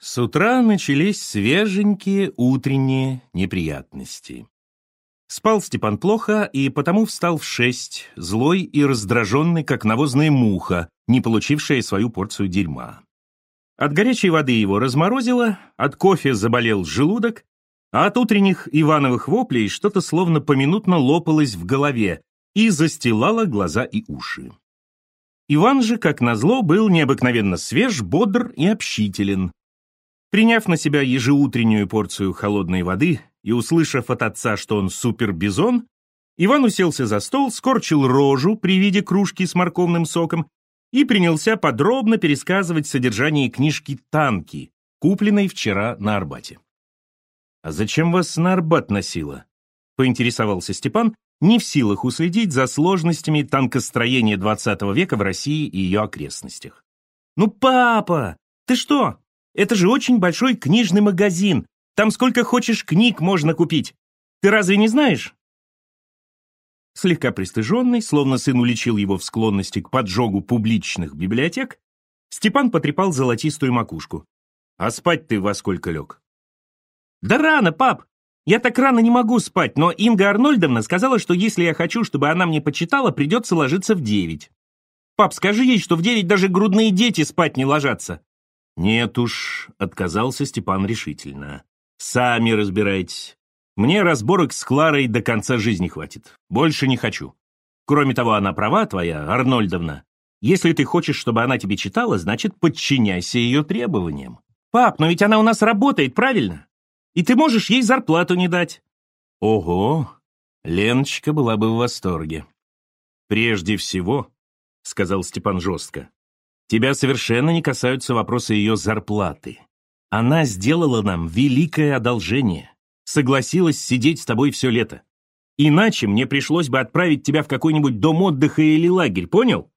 С утра начались свеженькие утренние неприятности. Спал Степан плохо и потому встал в шесть, злой и раздраженный, как навозная муха, не получившая свою порцию дерьма. От горячей воды его разморозило, от кофе заболел желудок, а от утренних Ивановых воплей что-то словно поминутно лопалось в голове и застилало глаза и уши. Иван же, как назло, был необыкновенно свеж, бодр и общителен. Приняв на себя ежеутреннюю порцию холодной воды и услышав от отца, что он супербизон, Иван уселся за стол, скорчил рожу при виде кружки с морковным соком и принялся подробно пересказывать содержание книжки «Танки», купленной вчера на Арбате. «А зачем вас на Арбат носило?» — поинтересовался Степан, не в силах уследить за сложностями танкостроения XX века в России и ее окрестностях. «Ну, папа, ты что? Это же очень большой книжный магазин. Там сколько хочешь книг можно купить. Ты разве не знаешь?» Слегка пристыженный, словно сын уличил его в склонности к поджогу публичных библиотек, Степан потрепал золотистую макушку. «А спать ты во сколько лег?» «Да рано, пап! Я так рано не могу спать, но Инга Арнольдовна сказала, что если я хочу, чтобы она мне почитала, придется ложиться в девять. Пап, скажи ей, что в девять даже грудные дети спать не ложатся». «Нет уж», — отказался Степан решительно. «Сами разбирайтесь. Мне разборок с Кларой до конца жизни хватит. Больше не хочу. Кроме того, она права твоя, Арнольдовна. Если ты хочешь, чтобы она тебе читала, значит, подчиняйся ее требованиям. Пап, но ведь она у нас работает, правильно? И ты можешь ей зарплату не дать. Ого, Леночка была бы в восторге. Прежде всего, — сказал Степан жестко, — тебя совершенно не касаются вопросы ее зарплаты. Она сделала нам великое одолжение, согласилась сидеть с тобой все лето. Иначе мне пришлось бы отправить тебя в какой-нибудь дом отдыха или лагерь, понял?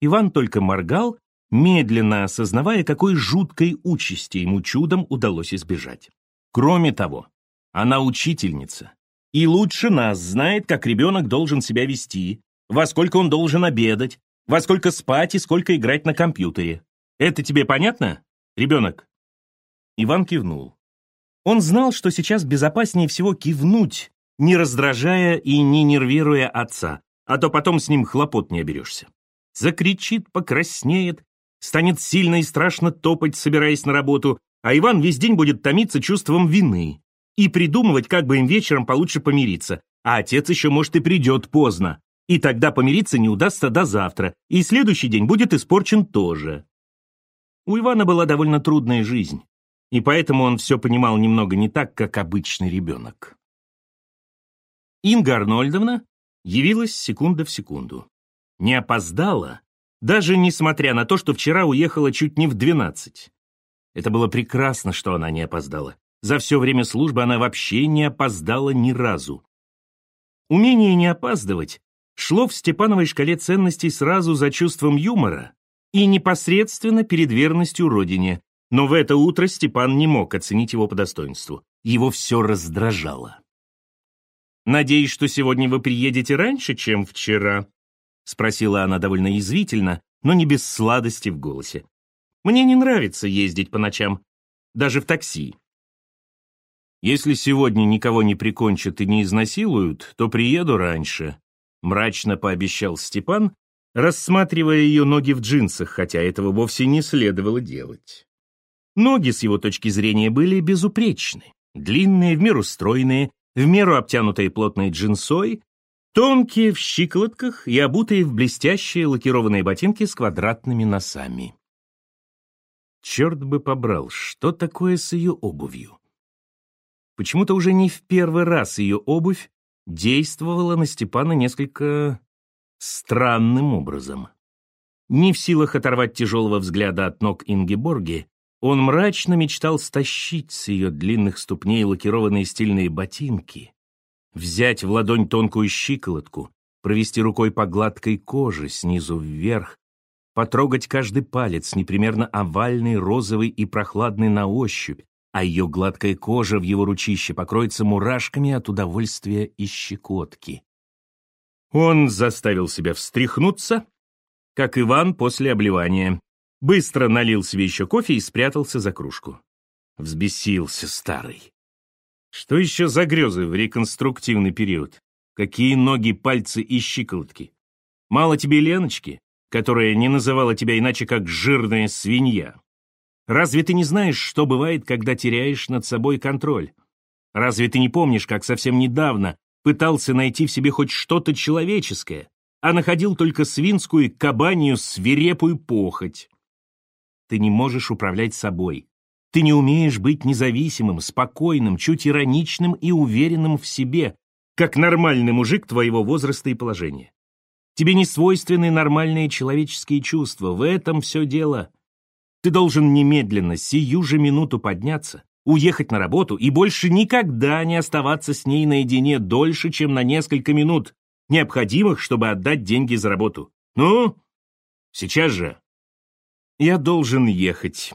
Иван только моргал, медленно осознавая, какой жуткой участи ему чудом удалось избежать. Кроме того, она учительница, и лучше нас знает, как ребенок должен себя вести, во сколько он должен обедать, во сколько спать и сколько играть на компьютере. Это тебе понятно, ребенок? Иван кивнул. Он знал, что сейчас безопаснее всего кивнуть, не раздражая и не нервируя отца, а то потом с ним хлопот не оберешься. Закричит, покраснеет, станет сильно и страшно топать, собираясь на работу, а Иван весь день будет томиться чувством вины и придумывать, как бы им вечером получше помириться, а отец еще, может, и придет поздно, и тогда помириться не удастся до завтра, и следующий день будет испорчен тоже. У Ивана была довольно трудная жизнь и поэтому он все понимал немного не так, как обычный ребенок. Инга Арнольдовна явилась секунда в секунду. Не опоздала, даже несмотря на то, что вчера уехала чуть не в двенадцать. Это было прекрасно, что она не опоздала. За все время службы она вообще не опоздала ни разу. Умение не опаздывать шло в Степановой шкале ценностей сразу за чувством юмора и непосредственно перед верностью родине, но в это утро Степан не мог оценить его по достоинству. Его все раздражало. «Надеюсь, что сегодня вы приедете раньше, чем вчера?» — спросила она довольно язвительно, но не без сладости в голосе. «Мне не нравится ездить по ночам, даже в такси». «Если сегодня никого не прикончат и не изнасилуют, то приеду раньше», — мрачно пообещал Степан, рассматривая ее ноги в джинсах, хотя этого вовсе не следовало делать. Ноги, с его точки зрения, были безупречны. Длинные, в меру стройные, в меру обтянутые плотной джинсой, тонкие в щиколотках и обутые в блестящие лакированные ботинки с квадратными носами. Черт бы побрал, что такое с ее обувью? Почему-то уже не в первый раз ее обувь действовала на Степана несколько странным образом. Не в силах оторвать тяжелого взгляда от ног Ингеборги, он мрачно мечтал стащить с ее длинных ступней лакированные стильные ботинки, взять в ладонь тонкую щиколотку, провести рукой по гладкой коже снизу вверх, потрогать каждый палец, непримерно овальный, розовый и прохладный на ощупь, а ее гладкая кожа в его ручище покроется мурашками от удовольствия и щекотки. Он заставил себя встряхнуться, как Иван после обливания, Быстро налил себе еще кофе и спрятался за кружку. Взбесился старый. Что еще за грезы в реконструктивный период? Какие ноги, пальцы и щиколотки? Мало тебе Леночки, которая не называла тебя иначе как «жирная свинья»? Разве ты не знаешь, что бывает, когда теряешь над собой контроль? Разве ты не помнишь, как совсем недавно пытался найти в себе хоть что-то человеческое, а находил только свинскую кабанью свирепую похоть? Ты не можешь управлять собой. Ты не умеешь быть независимым, спокойным, чуть ироничным и уверенным в себе, как нормальный мужик твоего возраста и положения. Тебе не свойственны нормальные человеческие чувства, в этом все дело. Ты должен немедленно, сию же минуту подняться, уехать на работу и больше никогда не оставаться с ней наедине дольше, чем на несколько минут, необходимых, чтобы отдать деньги за работу. Ну, сейчас же. Я должен ехать.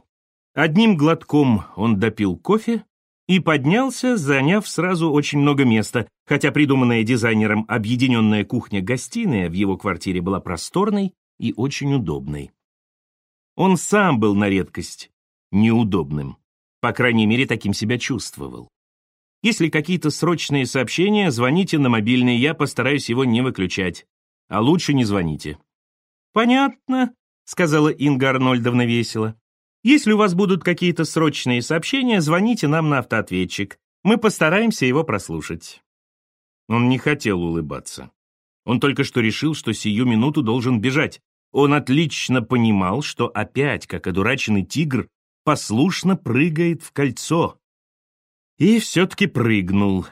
Одним глотком он допил кофе и поднялся, заняв сразу очень много места, хотя придуманная дизайнером объединенная кухня-гостиная в его квартире была просторной и очень удобной. Он сам был на редкость неудобным. По крайней мере, таким себя чувствовал. Если какие-то срочные сообщения, звоните на мобильный, я постараюсь его не выключать. А лучше не звоните. «Понятно», — сказала Инга Арнольдовна весело. Если у вас будут какие-то срочные сообщения, звоните нам на автоответчик. Мы постараемся его прослушать». Он не хотел улыбаться. Он только что решил, что сию минуту должен бежать. Он отлично понимал, что опять, как одураченный тигр, послушно прыгает в кольцо. И все-таки прыгнул.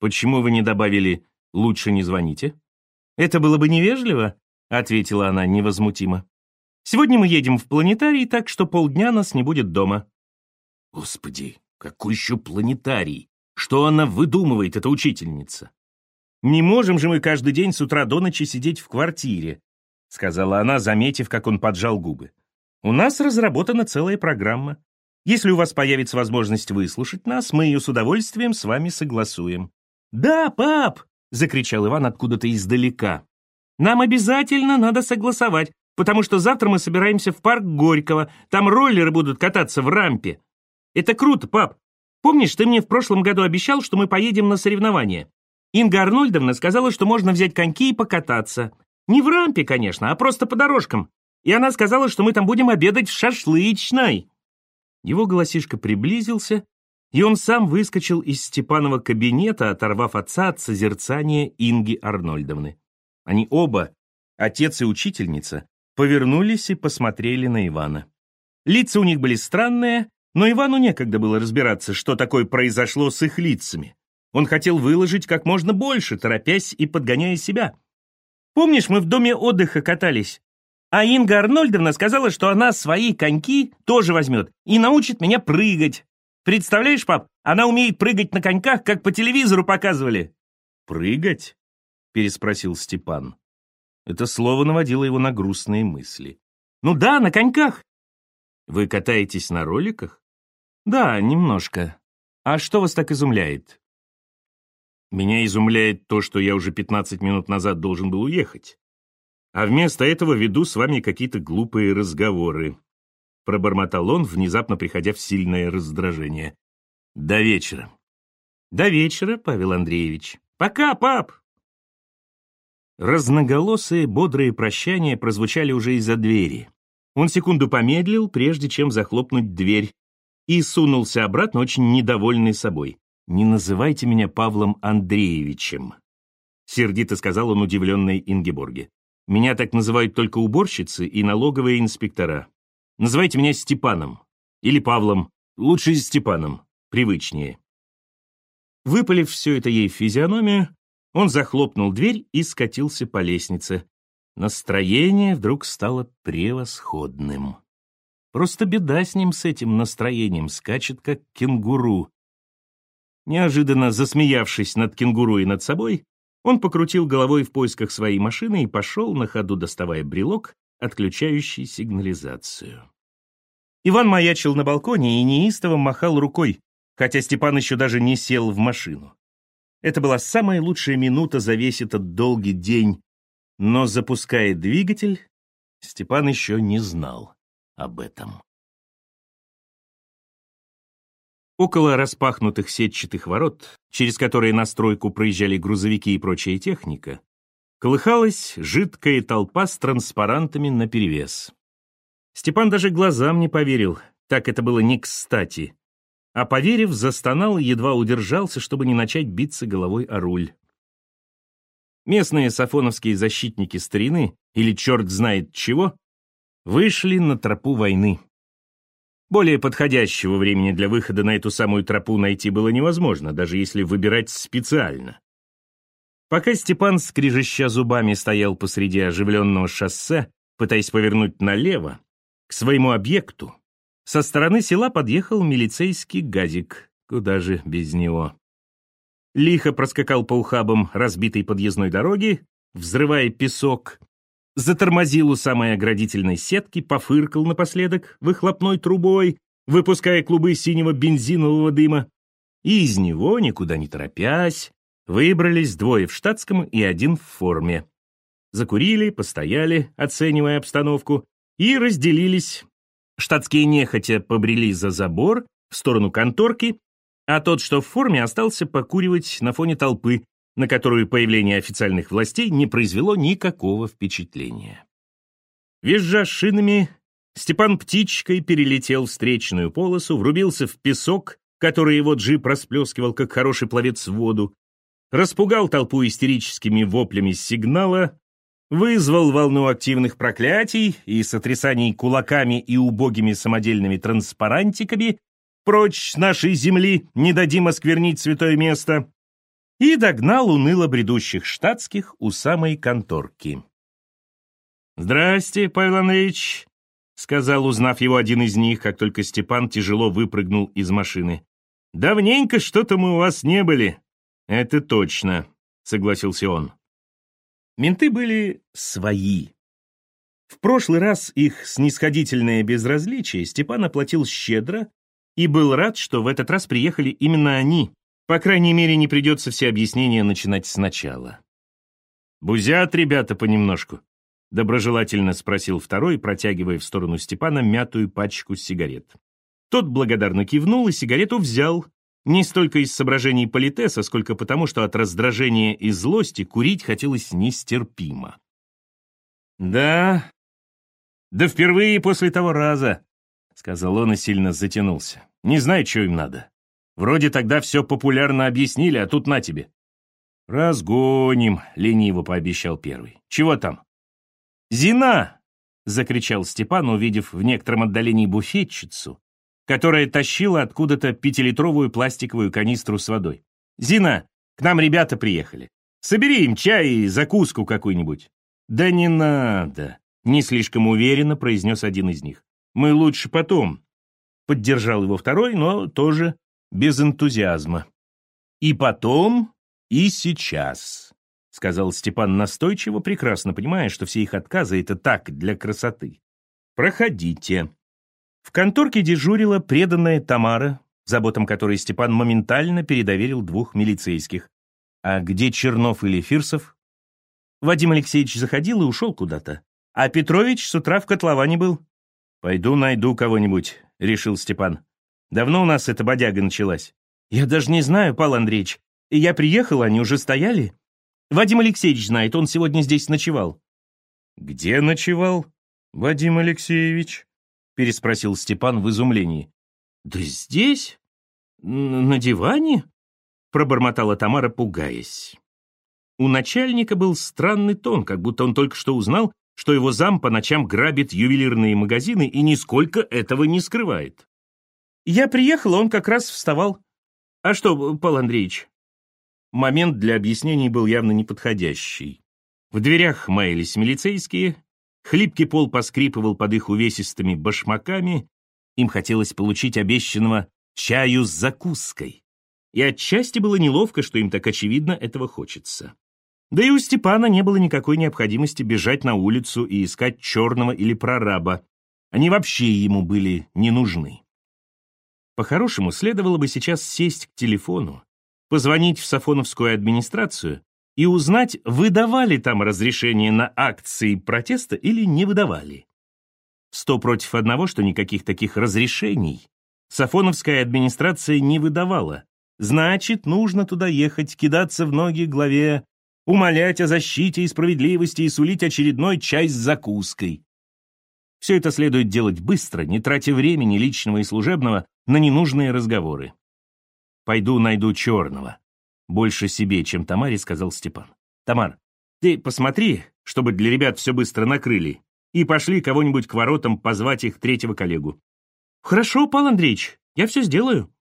«Почему вы не добавили «лучше не звоните»?» «Это было бы невежливо», — ответила она невозмутимо. Сегодня мы едем в планетарий, так что полдня нас не будет дома». «Господи, какой еще планетарий? Что она выдумывает, эта учительница?» «Не можем же мы каждый день с утра до ночи сидеть в квартире», сказала она, заметив, как он поджал губы. «У нас разработана целая программа. Если у вас появится возможность выслушать нас, мы ее с удовольствием с вами согласуем». «Да, пап!» — закричал Иван откуда-то издалека. «Нам обязательно надо согласовать потому что завтра мы собираемся в парк Горького, там роллеры будут кататься в рампе. Это круто, пап. Помнишь, ты мне в прошлом году обещал, что мы поедем на соревнования? Инга Арнольдовна сказала, что можно взять коньки и покататься. Не в рампе, конечно, а просто по дорожкам. И она сказала, что мы там будем обедать в шашлычной. Его голосишка приблизился, и он сам выскочил из Степанова кабинета, оторвав отца от созерцания Инги Арнольдовны. Они оба, отец и учительница, повернулись и посмотрели на Ивана. Лица у них были странные, но Ивану некогда было разбираться, что такое произошло с их лицами. Он хотел выложить как можно больше, торопясь и подгоняя себя. «Помнишь, мы в доме отдыха катались? А Инга Арнольдовна сказала, что она свои коньки тоже возьмет и научит меня прыгать. Представляешь, пап, она умеет прыгать на коньках, как по телевизору показывали». «Прыгать?» — переспросил Степан. Это слово наводило его на грустные мысли. «Ну да, на коньках». «Вы катаетесь на роликах?» «Да, немножко. А что вас так изумляет?» «Меня изумляет то, что я уже 15 минут назад должен был уехать. А вместо этого веду с вами какие-то глупые разговоры», пробормотал он, внезапно приходя в сильное раздражение. «До вечера». «До вечера, Павел Андреевич. Пока, пап!» Разноголосые, бодрые прощания прозвучали уже из-за двери. Он секунду помедлил, прежде чем захлопнуть дверь, и сунулся обратно, очень недовольный собой. «Не называйте меня Павлом Андреевичем», — сердито сказал он удивленной Ингеборге. «Меня так называют только уборщицы и налоговые инспектора. Называйте меня Степаном. Или Павлом. Лучше Степаном. Привычнее». Выпалив все это ей в физиономию, он захлопнул дверь и скатился по лестнице. Настроение вдруг стало превосходным. Просто беда с ним, с этим настроением, скачет как кенгуру. Неожиданно засмеявшись над кенгуру и над собой, он покрутил головой в поисках своей машины и пошел, на ходу доставая брелок, отключающий сигнализацию. Иван маячил на балконе и неистово махал рукой, хотя Степан еще даже не сел в машину. Это была самая лучшая минута за весь этот долгий день, но, запуская двигатель, Степан еще не знал, об этом. Около распахнутых сетчатых ворот, через которые на стройку проезжали грузовики и прочая техника, колыхалась жидкая толпа с транспарантами наперевес. Степан даже глазам не поверил, так это было не кстати. А поверив, застонал и едва удержался, чтобы не начать биться головой о руль. Местные сафоновские защитники старины, или черт знает чего, вышли на тропу войны. Более подходящего времени для выхода на эту самую тропу найти было невозможно, даже если выбирать специально. Пока Степан, скрижища зубами, стоял посреди оживленного шоссе, пытаясь повернуть налево, к своему объекту, со стороны села подъехал милицейский газик, куда же без него. Лихо проскакал по ухабам разбитой подъездной дороги, взрывая песок, затормозил у самой оградительной сетки, пофыркал напоследок выхлопной трубой, выпуская клубы синего бензинового дыма, и из него, никуда не торопясь, выбрались двое в штатском и один в форме. Закурили, постояли, оценивая обстановку, и разделились. Штатские нехотя побрели за забор в сторону конторки, а тот, что в форме, остался покуривать на фоне толпы, на которую появление официальных властей не произвело никакого впечатления. Визжа шинами, Степан птичкой перелетел встречную полосу, врубился в песок, который его джип расплескивал, как хороший пловец в воду, распугал толпу истерическими воплями сигнала, вызвал волну активных проклятий и сотрясаний кулаками и убогими самодельными транспарантиками «Прочь нашей земли, не дадим осквернить святое место!» И догнал уныло бредущих штатских у самой конторки. «Здрасте, Павел Андреевич», — сказал, узнав его один из них, как только Степан тяжело выпрыгнул из машины. «Давненько что-то мы у вас не были». «Это точно», — согласился он. Менты были свои. В прошлый раз их снисходительное безразличие Степан оплатил щедро и был рад, что в этот раз приехали именно они, по крайней мере, не придется все объяснения начинать сначала. «Бузят ребята понемножку», — доброжелательно спросил второй, протягивая в сторону Степана мятую пачку сигарет. Тот благодарно кивнул и сигарету взял, не столько из соображений политеса, сколько потому, что от раздражения и злости курить хотелось нестерпимо. «Да, да впервые после того раза», — сказал он и сильно затянулся. «Не знаю, что им надо. Вроде тогда все популярно объяснили, а тут на тебе. «Разгоним», — лениво пообещал первый. «Чего там?» «Зина!» — закричал Степан, увидев в некотором отдалении буфетчицу, которая тащила откуда-то пятилитровую пластиковую канистру с водой. «Зина, к нам ребята приехали. Собери им чай и закуску какую-нибудь». «Да не надо», — не слишком уверенно произнес один из них. «Мы лучше потом». Поддержал его второй, но тоже без энтузиазма. «И потом, и сейчас», — сказал Степан настойчиво, прекрасно понимая, что все их отказы — это так, для красоты. «Проходите». В конторке дежурила преданная Тамара, заботам которой Степан моментально передоверил двух милицейских. А где Чернов или Фирсов? Вадим Алексеевич заходил и ушел куда-то. А Петрович с утра в котловане был. «Пойду найду кого-нибудь», — решил Степан. Давно у нас эта бодяга началась? Я даже не знаю, Павел Андреевич. Я приехал, они уже стояли. Вадим Алексеевич знает, он сегодня здесь ночевал. Где ночевал, Вадим Алексеевич? Переспросил Степан в изумлении. Да здесь? На диване? Пробормотала Тамара, пугаясь. У начальника был странный тон, как будто он только что узнал, что его зам по ночам грабит ювелирные магазины и нисколько этого не скрывает. Я приехал, он как раз вставал. А что, Павел Андреевич? Момент для объяснений был явно неподходящий. В дверях маялись милицейские, хлипкий пол поскрипывал под их увесистыми башмаками, им хотелось получить обещанного чаю с закуской. И отчасти было неловко, что им так очевидно этого хочется. Да и у Степана не было никакой необходимости бежать на улицу и искать черного или прораба. Они вообще ему были не нужны. По-хорошему, следовало бы сейчас сесть к телефону, позвонить в Сафоновскую администрацию и узнать, выдавали там разрешение на акции протеста или не выдавали. Сто против одного, что никаких таких разрешений Сафоновская администрация не выдавала. Значит, нужно туда ехать, кидаться в ноги главе, умолять о защите и справедливости и сулить очередной чай с закуской. Все это следует делать быстро, не тратя времени личного и служебного на ненужные разговоры. «Пойду найду черного». Больше себе, чем Тамаре, сказал Степан. «Тамар, ты посмотри, чтобы для ребят все быстро накрыли, и пошли кого-нибудь к воротам позвать их третьего коллегу». «Хорошо, Павел Андреевич, я все сделаю».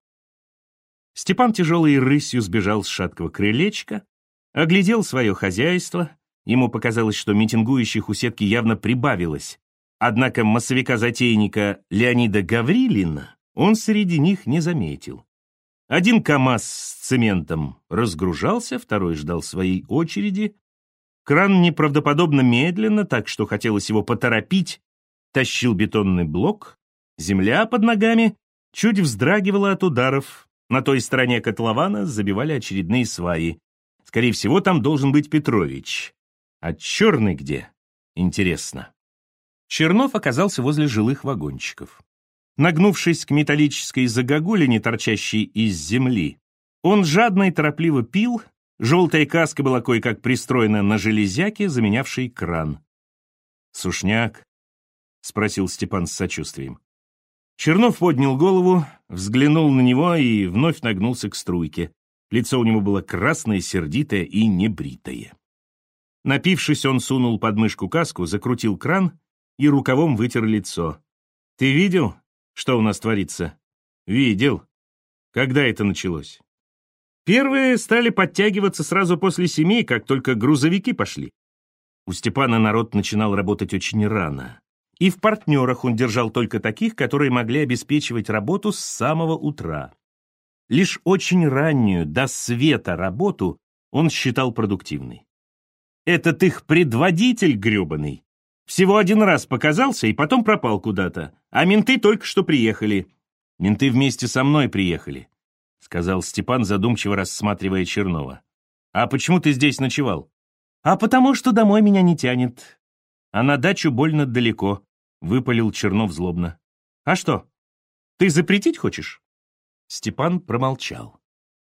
Степан тяжелой рысью сбежал с шаткого крылечка, оглядел свое хозяйство. Ему показалось, что митингующих у сетки явно прибавилось. Однако массовика-затейника Леонида Гаврилина он среди них не заметил. Один КАМАЗ с цементом разгружался, второй ждал своей очереди. Кран неправдоподобно медленно, так что хотелось его поторопить, тащил бетонный блок. Земля под ногами чуть вздрагивала от ударов. На той стороне котлована забивали очередные сваи. Скорее всего, там должен быть Петрович. А черный где? Интересно. Чернов оказался возле жилых вагончиков. Нагнувшись к металлической загогулине, торчащей из земли, он жадно и торопливо пил, желтая каска была кое-как пристроена на железяке, заменявшей кран. «Сушняк?» — спросил Степан с сочувствием. Чернов поднял голову, взглянул на него и вновь нагнулся к струйке. Лицо у него было красное, сердитое и небритое. Напившись, он сунул под мышку каску, закрутил кран и рукавом вытер лицо. «Ты видел, что у нас творится?» «Видел. Когда это началось?» Первые стали подтягиваться сразу после семи, как только грузовики пошли. У Степана народ начинал работать очень рано. И в партнерах он держал только таких, которые могли обеспечивать работу с самого утра. Лишь очень раннюю, до света работу он считал продуктивной. Этот их предводитель гребаный всего один раз показался и потом пропал куда-то, а менты только что приехали. Менты вместе со мной приехали, — сказал Степан, задумчиво рассматривая Чернова. «А почему ты здесь ночевал?» «А потому что домой меня не тянет. А на дачу больно далеко», — выпалил Чернов злобно. «А что, ты запретить хочешь?» Степан промолчал.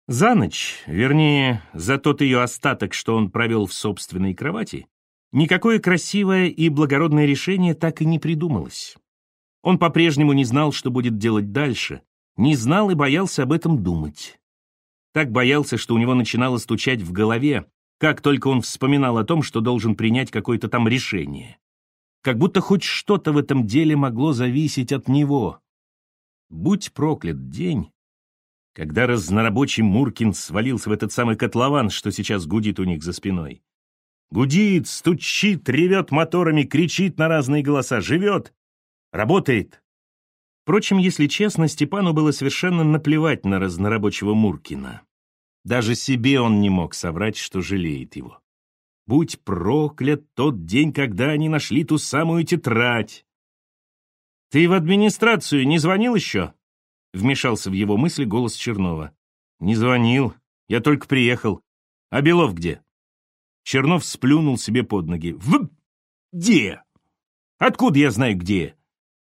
За ночь, вернее, за тот ее остаток, что он провел в собственной кровати, Никакое красивое и благородное решение так и не придумалось. Он по-прежнему не знал, что будет делать дальше, не знал и боялся об этом думать. Так боялся, что у него начинало стучать в голове, как только он вспоминал о том, что должен принять какое-то там решение. Как будто хоть что-то в этом деле могло зависеть от него. Будь проклят день, когда разнорабочий Муркин свалился в этот самый котлован, что сейчас гудит у них за спиной. Гудит, стучит, ревет моторами, кричит на разные голоса, живет, работает. Впрочем, если честно, Степану было совершенно наплевать на разнорабочего Муркина. Даже себе он не мог соврать, что жалеет его. Будь проклят тот день, когда они нашли ту самую тетрадь. «Ты в администрацию не звонил еще?» Вмешался в его мысли голос Чернова. «Не звонил. Я только приехал. А Белов где?» Чернов сплюнул себе под ноги. «В... где? Откуда я знаю, где?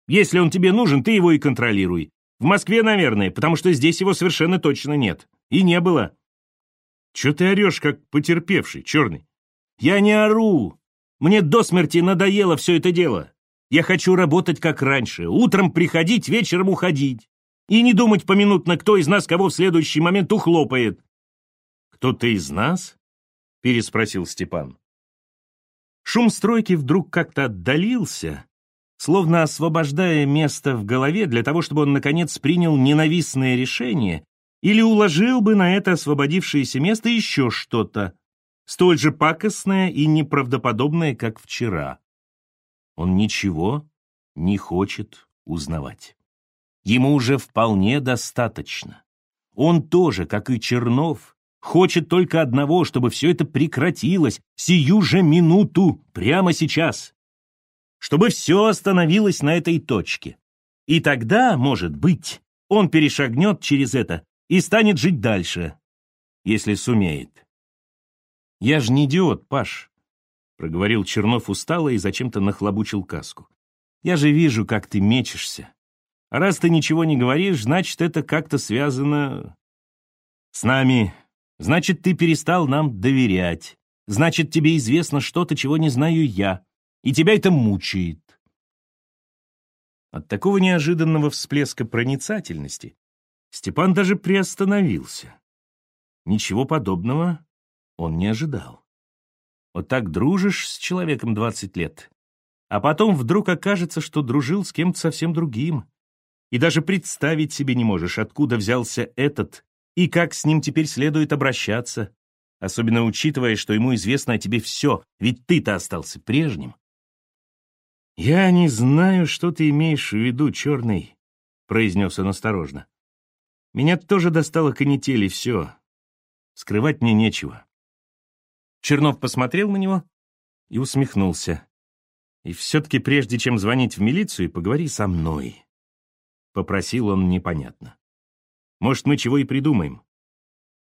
Если он тебе нужен, ты его и контролируй. В Москве, наверное, потому что здесь его совершенно точно нет. И не было». «Че ты орешь, как потерпевший, черный?» «Я не ору. Мне до смерти надоело все это дело. Я хочу работать как раньше. Утром приходить, вечером уходить. И не думать поминутно, кто из нас кого в следующий момент ухлопает». «Кто-то из нас?» Переспросил Степан. Шум стройки вдруг как-то отдалился, словно освобождая место в голове для того, чтобы он, наконец, принял ненавистное решение или уложил бы на это освободившееся место еще что-то, столь же пакостное и неправдоподобное, как вчера. Он ничего не хочет узнавать. Ему уже вполне достаточно. Он тоже, как и Чернов, Хочет только одного, чтобы все это прекратилось, сию же минуту, прямо сейчас. Чтобы все остановилось на этой точке. И тогда, может быть, он перешагнет через это и станет жить дальше, если сумеет. «Я же не идиот, Паш», — проговорил Чернов устало и зачем-то нахлобучил каску. Я же вижу, как ты мечешься. А раз ты ничего не говоришь, значит, это как-то связано с нами. Значит, ты перестал нам доверять. Значит, тебе известно что-то, чего не знаю я. И тебя это мучает. От такого неожиданного всплеска проницательности Степан даже приостановился. Ничего подобного он не ожидал. Вот так дружишь с человеком 20 лет, а потом вдруг окажется, что дружил с кем-то совсем другим. И даже представить себе не можешь, откуда взялся этот и как с ним теперь следует обращаться, особенно учитывая, что ему известно о тебе все, ведь ты-то остался прежним. «Я не знаю, что ты имеешь в виду, черный», — произнес он осторожно. «Меня тоже достало канители, все. Скрывать мне нечего». Чернов посмотрел на него и усмехнулся. «И все-таки прежде чем звонить в милицию, поговори со мной», — попросил он непонятно. «Может, мы чего и придумаем?»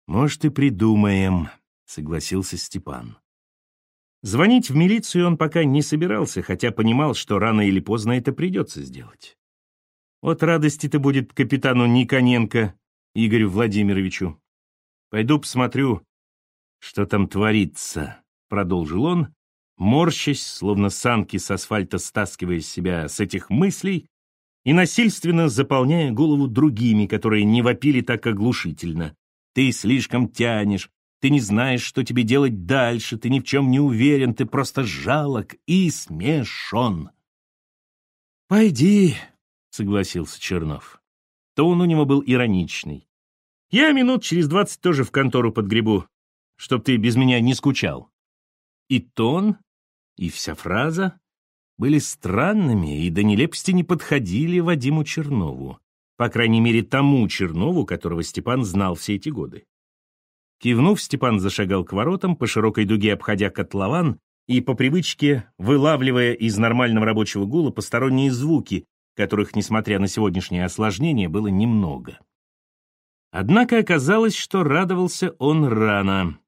«Может, и придумаем», — согласился Степан. Звонить в милицию он пока не собирался, хотя понимал, что рано или поздно это придется сделать. Вот радости-то будет капитану Никоненко Игорю Владимировичу. Пойду посмотрю, что там творится, — продолжил он, морщась, словно санки с асфальта стаскивая себя с этих мыслей и насильственно заполняя голову другими, которые не вопили так оглушительно. Ты слишком тянешь, ты не знаешь, что тебе делать дальше, ты ни в чем не уверен, ты просто жалок и смешон. «Пойди», — согласился Чернов. Тон у него был ироничный. «Я минут через двадцать тоже в контору подгребу, чтоб ты без меня не скучал». И тон, и вся фраза были странными и до нелепости не подходили Вадиму Чернову, по крайней мере тому Чернову, которого Степан знал все эти годы. Кивнув, Степан зашагал к воротам, по широкой дуге обходя котлован и по привычке вылавливая из нормального рабочего гула посторонние звуки, которых, несмотря на сегодняшнее осложнение, было немного. Однако оказалось, что радовался он рано.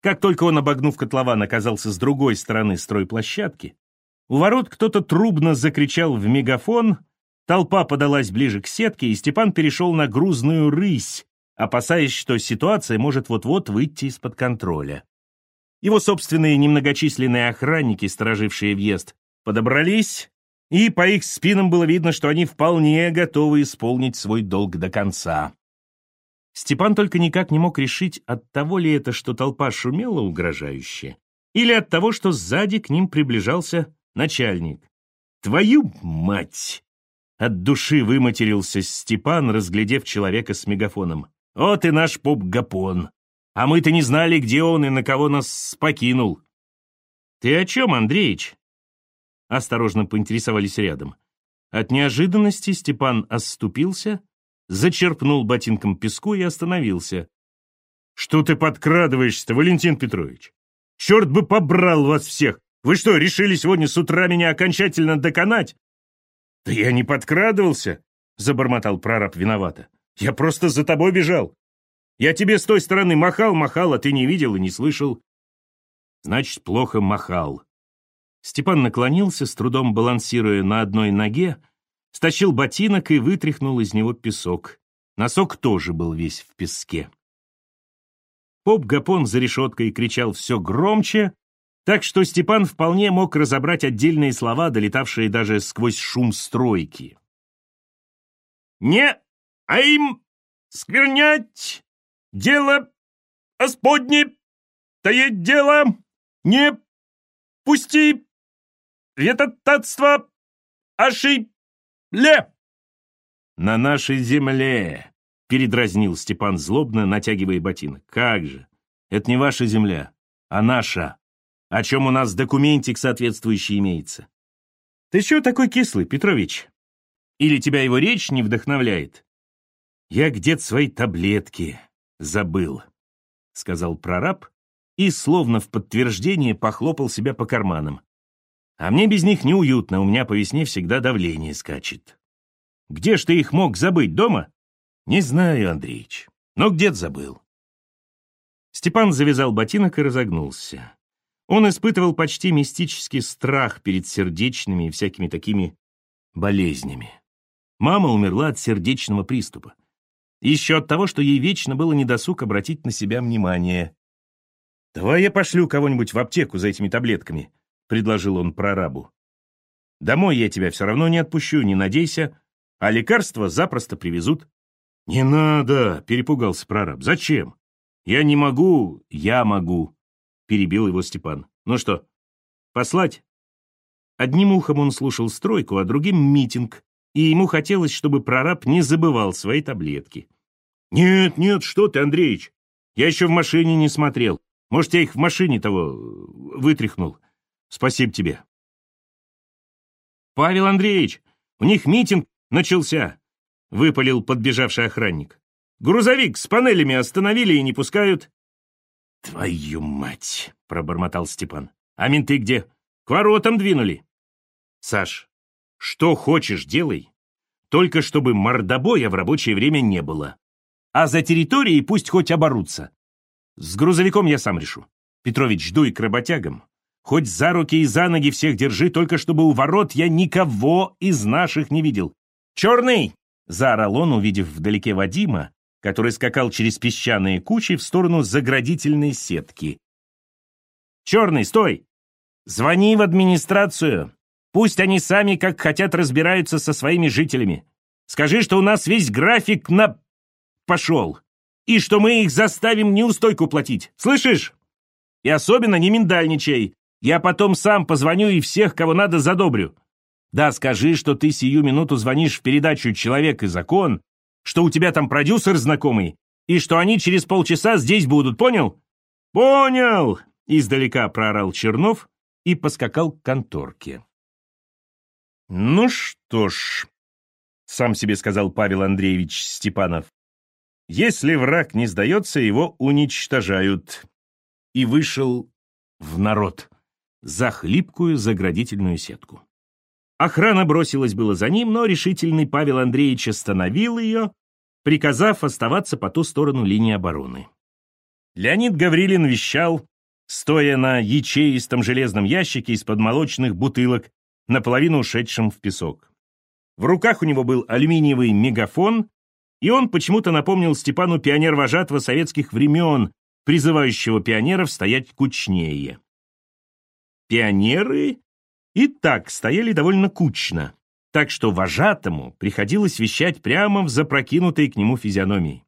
Как только он, обогнув котлован, оказался с другой стороны стройплощадки, у ворот кто-то трубно закричал в мегафон, толпа подалась ближе к сетке, и Степан перешел на грузную рысь, опасаясь, что ситуация может вот-вот выйти из-под контроля. Его собственные немногочисленные охранники, сторожившие въезд, подобрались, и по их спинам было видно, что они вполне готовы исполнить свой долг до конца. Степан только никак не мог решить, от того ли это, что толпа шумела угрожающе, или от того, что сзади к ним приближался начальник. «Твою мать!» От души выматерился Степан, разглядев человека с мегафоном. Вот и наш поп-гапон. А мы-то не знали, где он и на кого нас покинул. Ты о чем, Андреич? Осторожно поинтересовались рядом. От неожиданности Степан оступился, зачерпнул ботинком песку и остановился. «Что ты подкрадываешься-то, Валентин Петрович? Черт бы побрал вас всех! Вы что, решили сегодня с утра меня окончательно доконать?» «Да я не подкрадывался», — забормотал прораб виновато. Я просто за тобой бежал. Я тебе с той стороны махал, махал, а ты не видел и не слышал. Значит, плохо махал. Степан наклонился, с трудом балансируя на одной ноге, стащил ботинок и вытряхнул из него песок. Носок тоже был весь в песке. Поп-гапон за решеткой кричал все громче, так что Степан вполне мог разобрать отдельные слова, долетавшие даже сквозь шум стройки. «Не а им сквернять дело Господне, тое дело не пусти ветотатство ошибле. На нашей земле, передразнил Степан злобно, натягивая ботинок. Как же, это не ваша земля, а наша, о чем у нас документик соответствующий имеется. Ты чего такой кислый, Петрович? Или тебя его речь не вдохновляет? «Я где-то свои таблетки забыл», — сказал прораб и, словно в подтверждение, похлопал себя по карманам. «А мне без них неуютно, у меня по весне всегда давление скачет». «Где ж ты их мог забыть, дома?» «Не знаю, Андреич, но где-то забыл». Степан завязал ботинок и разогнулся. Он испытывал почти мистический страх перед сердечными и всякими такими болезнями. Мама умерла от сердечного приступа. Еще от того, что ей вечно было недосуг обратить на себя внимание. «Давай я пошлю кого-нибудь в аптеку за этими таблетками», — предложил он прорабу. «Домой я тебя все равно не отпущу, не надейся, а лекарства запросто привезут». «Не надо!» — перепугался прораб. «Зачем?» «Я не могу, я могу», — перебил его Степан. «Ну что, послать?» Одним ухом он слушал стройку, а другим — митинг, и ему хотелось, чтобы прораб не забывал свои таблетки. «Нет, нет, что ты, Андреич, я еще в машине не смотрел. Может, я их в машине того э, вытряхнул. Спасибо тебе». «Павел Андреевич, у них митинг начался», — выпалил подбежавший охранник. «Грузовик с панелями остановили и не пускают». «Твою мать!» — пробормотал Степан. «А менты где? К воротам двинули». «Саш, что хочешь, делай. Только чтобы мордобоя в рабочее время не было. А за территорией пусть хоть оборутся. С грузовиком я сам решу. Петрович, дуй к работягам. Хоть за руки и за ноги всех держи, только чтобы у ворот я никого из наших не видел. «Черный!» — заорал он, увидев вдалеке Вадима, который скакал через песчаные кучи в сторону заградительной сетки. «Черный, стой! Звони в администрацию. Пусть они сами как хотят разбираются со своими жителями. Скажи, что у нас весь график на... пошел. И что мы их заставим неустойку платить. Слышишь? И особенно не миндальничай. Я потом сам позвоню и всех, кого надо, задобрю. Да, скажи, что ты сию минуту звонишь в передачу «Человек и закон», что у тебя там продюсер знакомый, и что они через полчаса здесь будут, понял? Понял! Издалека проорал Чернов и поскакал к конторке. «Ну что ж», — сам себе сказал Павел Андреевич Степанов, «если враг не сдается, его уничтожают». И вышел в народ за хлипкую заградительную сетку. Охрана бросилась было за ним, но решительный Павел Андреевич остановил ее, приказав оставаться по ту сторону линии обороны. Леонид Гаврилин вещал, стоя на ячеистом железном ящике из-под молочных бутылок, наполовину ушедшим в песок. В руках у него был алюминиевый мегафон, и он почему-то напомнил Степану пионер-вожатого советских времен, призывающего пионеров стоять кучнее. Пионеры и так стояли довольно кучно, так что вожатому приходилось вещать прямо в запрокинутой к нему физиономии.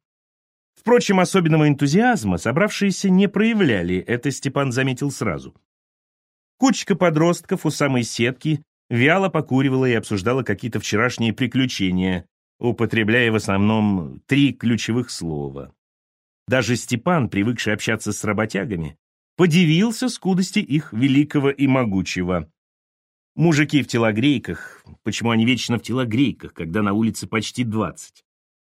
Впрочем, особенного энтузиазма собравшиеся не проявляли, это Степан заметил сразу. Кучка подростков у самой сетки вяло покуривала и обсуждала какие-то вчерашние приключения, употребляя в основном три ключевых слова. Даже Степан, привыкший общаться с работягами, подивился скудости их великого и могучего. Мужики в телогрейках, почему они вечно в телогрейках, когда на улице почти двадцать,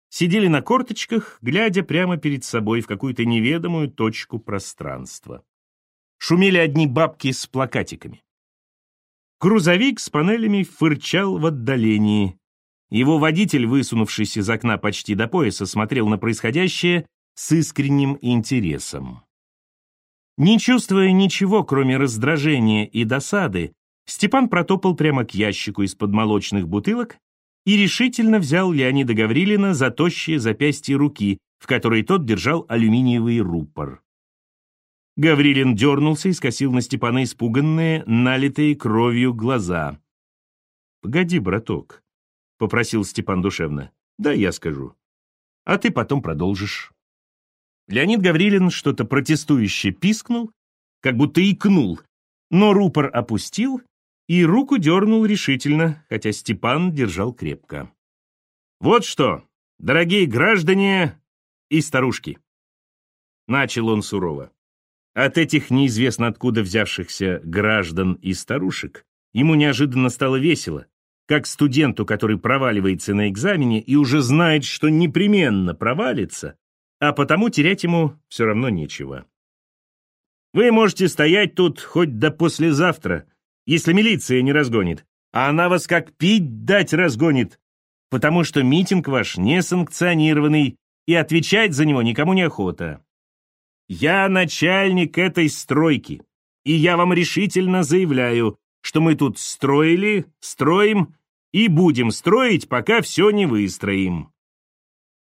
сидели на корточках, глядя прямо перед собой в какую-то неведомую точку пространства. Шумели одни бабки с плакатиками. Грузовик с панелями фырчал в отдалении. Его водитель, высунувшись из окна почти до пояса, смотрел на происходящее с искренним интересом. Не чувствуя ничего, кроме раздражения и досады, Степан протопал прямо к ящику из-под молочных бутылок и решительно взял Леонида Гаврилина за тощие запястья руки, в которой тот держал алюминиевый рупор. Гаврилин дернулся и скосил на Степана испуганные, налитые кровью глаза. «Погоди, браток», — попросил Степан душевно. «Да я скажу. А ты потом продолжишь». Леонид Гаврилин что-то протестующе пискнул, как будто икнул, но рупор опустил и руку дернул решительно, хотя Степан держал крепко. «Вот что, дорогие граждане и старушки!» Начал он сурово. От этих неизвестно откуда взявшихся граждан и старушек ему неожиданно стало весело, как студенту, который проваливается на экзамене и уже знает, что непременно провалится, а потому терять ему все равно нечего. Вы можете стоять тут хоть до послезавтра, если милиция не разгонит, а она вас как пить дать разгонит, потому что митинг ваш несанкционированный, и отвечать за него никому не охота. Я начальник этой стройки, И я вам решительно заявляю, что мы тут строили, строим и будем строить, пока все не выстроим.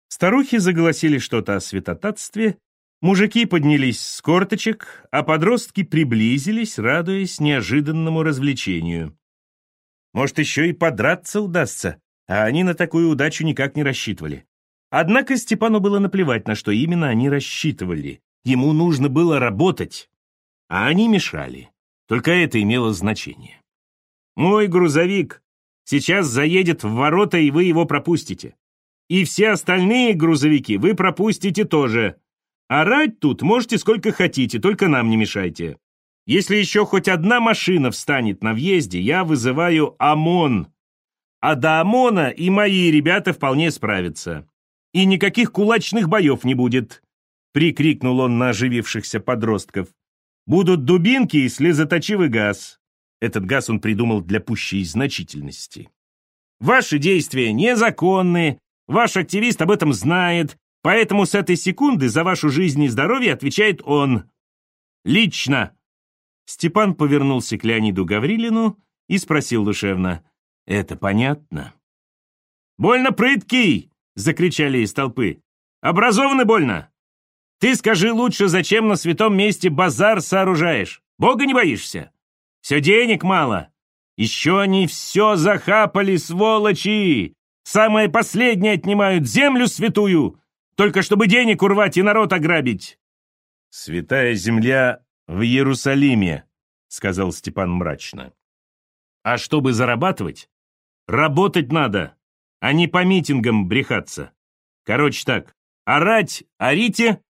Старухи заголосили что-то о святотатстве, мужики поднялись с корточек, а подростки приблизились, радуясь неожиданному развлечению. Может, еще и подраться удастся, а они на такую удачу никак не рассчитывали. Однако Степану было наплевать, на что именно они рассчитывали. Ему нужно было работать, а они мешали. Только это имело значение. «Мой грузовик сейчас заедет в ворота, и вы его пропустите. И все остальные грузовики вы пропустите тоже. Орать тут можете сколько хотите, только нам не мешайте. Если еще хоть одна машина встанет на въезде, я вызываю ОМОН. А до ОМОНа и мои ребята вполне справятся. И никаких кулачных боев не будет», — прикрикнул он на оживившихся подростков. «Будут дубинки и слезоточивый газ». Этот газ он придумал для пущей значительности. «Ваши действия незаконны, Ваш активист об этом знает, поэтому с этой секунды за вашу жизнь и здоровье отвечает он. Лично. Степан повернулся к Леониду Гаврилину и спросил душевно. «Это понятно?» «Больно прыткий!» — закричали из толпы. «Образованный больно! Ты скажи лучше, зачем на святом месте базар сооружаешь? Бога не боишься? Все денег мало. Еще они все захапали, сволочи! Самое последнее отнимают землю святую, только чтобы денег урвать и народ ограбить. Святая земля в Иерусалиме, сказал Степан мрачно. А чтобы зарабатывать, работать надо, а не по митингам брехаться. Короче так, орать, орите,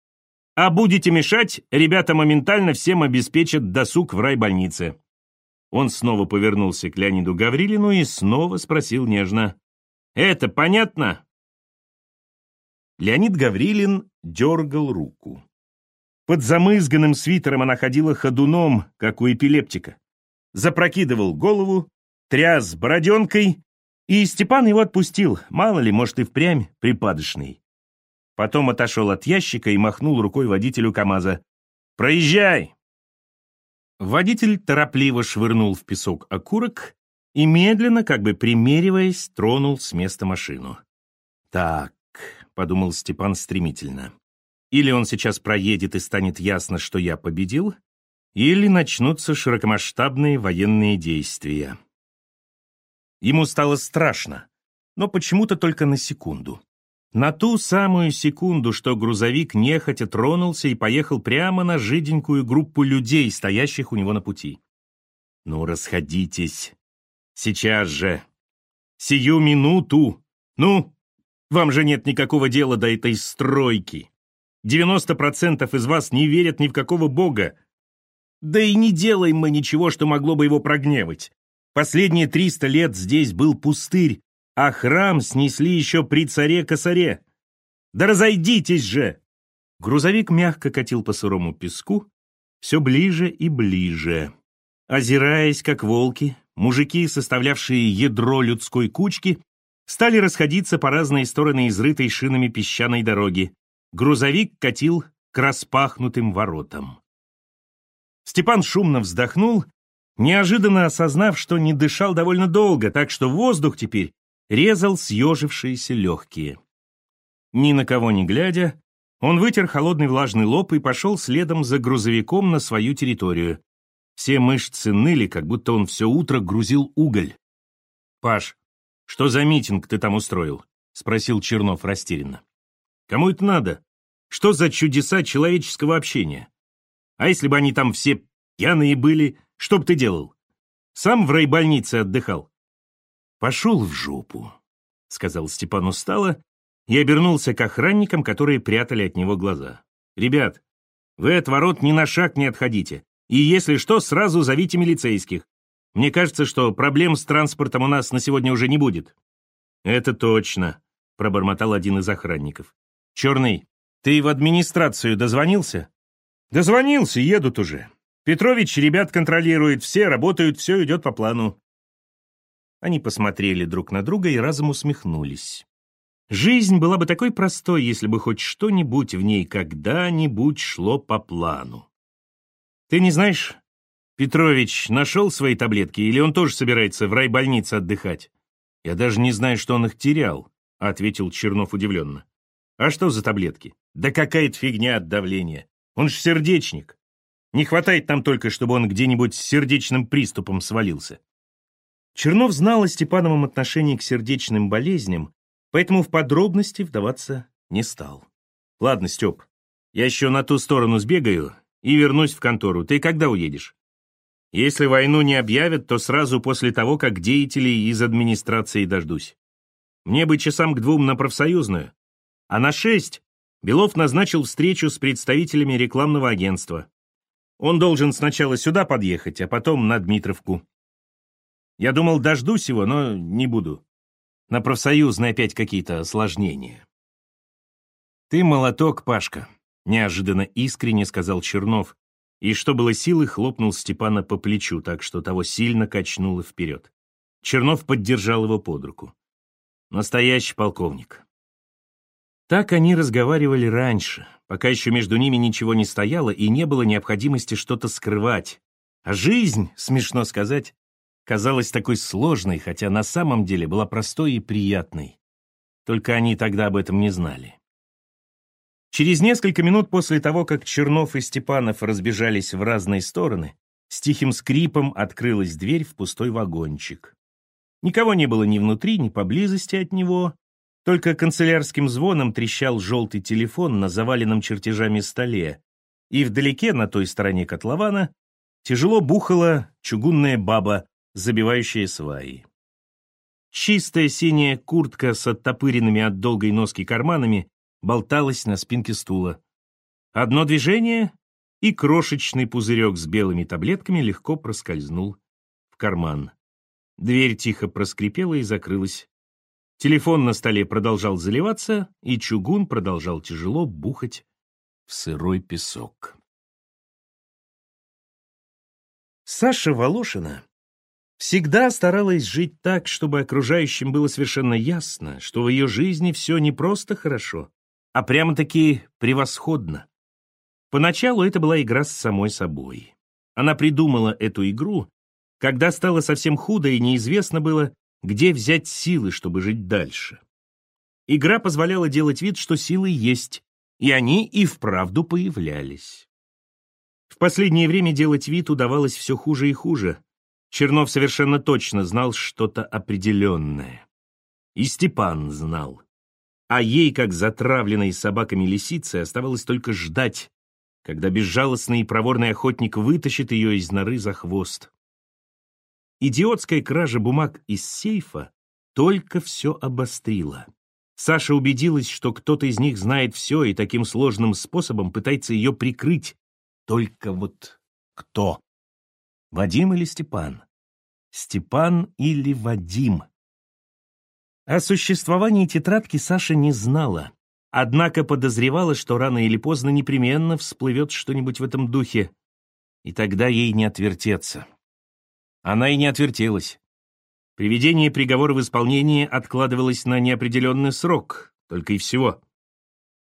а будете мешать, ребята моментально всем обеспечат досуг в райбольнице. Он снова повернулся к Леониду Гаврилину и снова спросил нежно. Это понятно?» Леонид Гаврилин дергал руку. Под замызганным свитером она ходила ходуном, как у эпилептика. Запрокидывал голову, тряс бороденкой, и Степан его отпустил, мало ли, может, и впрямь припадочный. Потом отошел от ящика и махнул рукой водителю КамАЗа. «Проезжай!» Водитель торопливо швырнул в песок окурок и медленно, как бы примериваясь, тронул с места машину. «Так», — подумал Степан стремительно, — «или он сейчас проедет и станет ясно, что я победил, или начнутся широкомасштабные военные действия». Ему стало страшно, но почему-то только на секунду. На ту самую секунду, что грузовик нехотя тронулся и поехал прямо на жиденькую группу людей, стоящих у него на пути. «Ну, расходитесь», Сейчас же. Сию минуту. Ну, вам же нет никакого дела до этой стройки. 90% из вас не верят ни в какого бога. Да и не делаем мы ничего, что могло бы его прогневать. Последние 300 лет здесь был пустырь, а храм снесли еще при царе-косаре. Да разойдитесь же! Грузовик мягко катил по сырому песку, все ближе и ближе. Озираясь, как волки, мужики, составлявшие ядро людской кучки, стали расходиться по разные стороны изрытой шинами песчаной дороги. Грузовик катил к распахнутым воротам. Степан шумно вздохнул, неожиданно осознав, что не дышал довольно долго, так что воздух теперь резал съежившиеся легкие. Ни на кого не глядя, он вытер холодный влажный лоб и пошел следом за грузовиком на свою территорию. Все мышцы ныли, как будто он все утро грузил уголь. «Паш, что за митинг ты там устроил?» — спросил Чернов растерянно. «Кому это надо? Что за чудеса человеческого общения? А если бы они там все пьяные были, что бы ты делал? Сам в райбольнице отдыхал?» «Пошел в жопу», — сказал Степан устало и обернулся к охранникам, которые прятали от него глаза. «Ребят, вы от ворот ни на шаг не отходите. И если что, сразу зовите милицейских. Мне кажется, что проблем с транспортом у нас на сегодня уже не будет». «Это точно», — пробормотал один из охранников. «Черный, ты в администрацию дозвонился?» «Дозвонился, едут уже. Петрович ребят контролирует, все работают, все идет по плану». Они посмотрели друг на друга и разом усмехнулись. Жизнь была бы такой простой, если бы хоть что-нибудь в ней когда-нибудь шло по плану. «Ты не знаешь, Петрович нашел свои таблетки, или он тоже собирается в райбольнице отдыхать? Я даже не знаю, что он их терял, ответил Чернов удивленно. А что за таблетки? Да какая-то фигня от давления. Он ж сердечник. Не хватает нам только, чтобы он где-нибудь с сердечным приступом свалился. Чернов знал о Степановом отношении к сердечным болезням, поэтому в подробности вдаваться не стал. Ладно, Степ, я еще на ту сторону сбегаю и вернусь в контору. Ты когда уедешь? Если войну не объявят, то сразу после того, как деятелей из администрации дождусь. Мне бы часам к двум на профсоюзную. А на шесть Белов назначил встречу с представителями рекламного агентства. Он должен сначала сюда подъехать, а потом на Дмитровку. Я думал, дождусь его, но не буду. На профсоюзной опять какие-то осложнения. «Ты молоток, Пашка», — неожиданно искренне сказал Чернов, и, что было силы, хлопнул Степана по плечу, так что того сильно качнуло вперед. Чернов поддержал его под руку. Настоящий полковник. Так они разговаривали раньше, пока еще между ними ничего не стояло и не было необходимости что-то скрывать. А жизнь, смешно сказать, казалась такой сложной, хотя на самом деле была простой и приятной. Только они тогда об этом не знали. Через несколько минут после того, как Чернов и Степанов разбежались в разные стороны, с тихим скрипом открылась дверь в пустой вагончик. Никого не было ни внутри, ни поблизости от него, только канцелярским звоном трещал желтый телефон на заваленном чертежами столе, и вдалеке, на той стороне котлована, тяжело бухала чугунная баба, забивающая сваи. Чистая синяя куртка с оттопыренными от долгой носки карманами болталась на спинке стула. Одно движение, и крошечный пузырек с белыми таблетками легко проскользнул в карман. Дверь тихо проскрипела и закрылась. Телефон на столе продолжал заливаться, и чугун продолжал тяжело бухать в сырой песок. Саша Волошина всегда старалась жить так, чтобы окружающим было совершенно ясно, что в ее жизни все не просто хорошо, а прямо-таки превосходно. Поначалу это была игра с самой собой. Она придумала эту игру, когда стало совсем худо и неизвестно было, где взять силы, чтобы жить дальше. Игра позволяла делать вид, что силы есть, и они и вправду появлялись. В последнее время делать вид удавалось все хуже и хуже. Чернов совершенно точно знал что-то определенное. И Степан знал а ей, как затравленной собаками лисицы, оставалось только ждать, когда безжалостный и проворный охотник вытащит ее из норы за хвост. Идиотская кража бумаг из сейфа только все обострила. Саша убедилась, что кто-то из них знает все и таким сложным способом пытается ее прикрыть. Только вот кто? Вадим или Степан? Степан или Вадим? О существовании тетрадки Саша не знала, однако подозревала, что рано или поздно непременно всплывет что-нибудь в этом духе, и тогда ей не отвертеться. Она и не отвертелась. Приведение приговора в исполнение откладывалось на неопределенный срок, только и всего.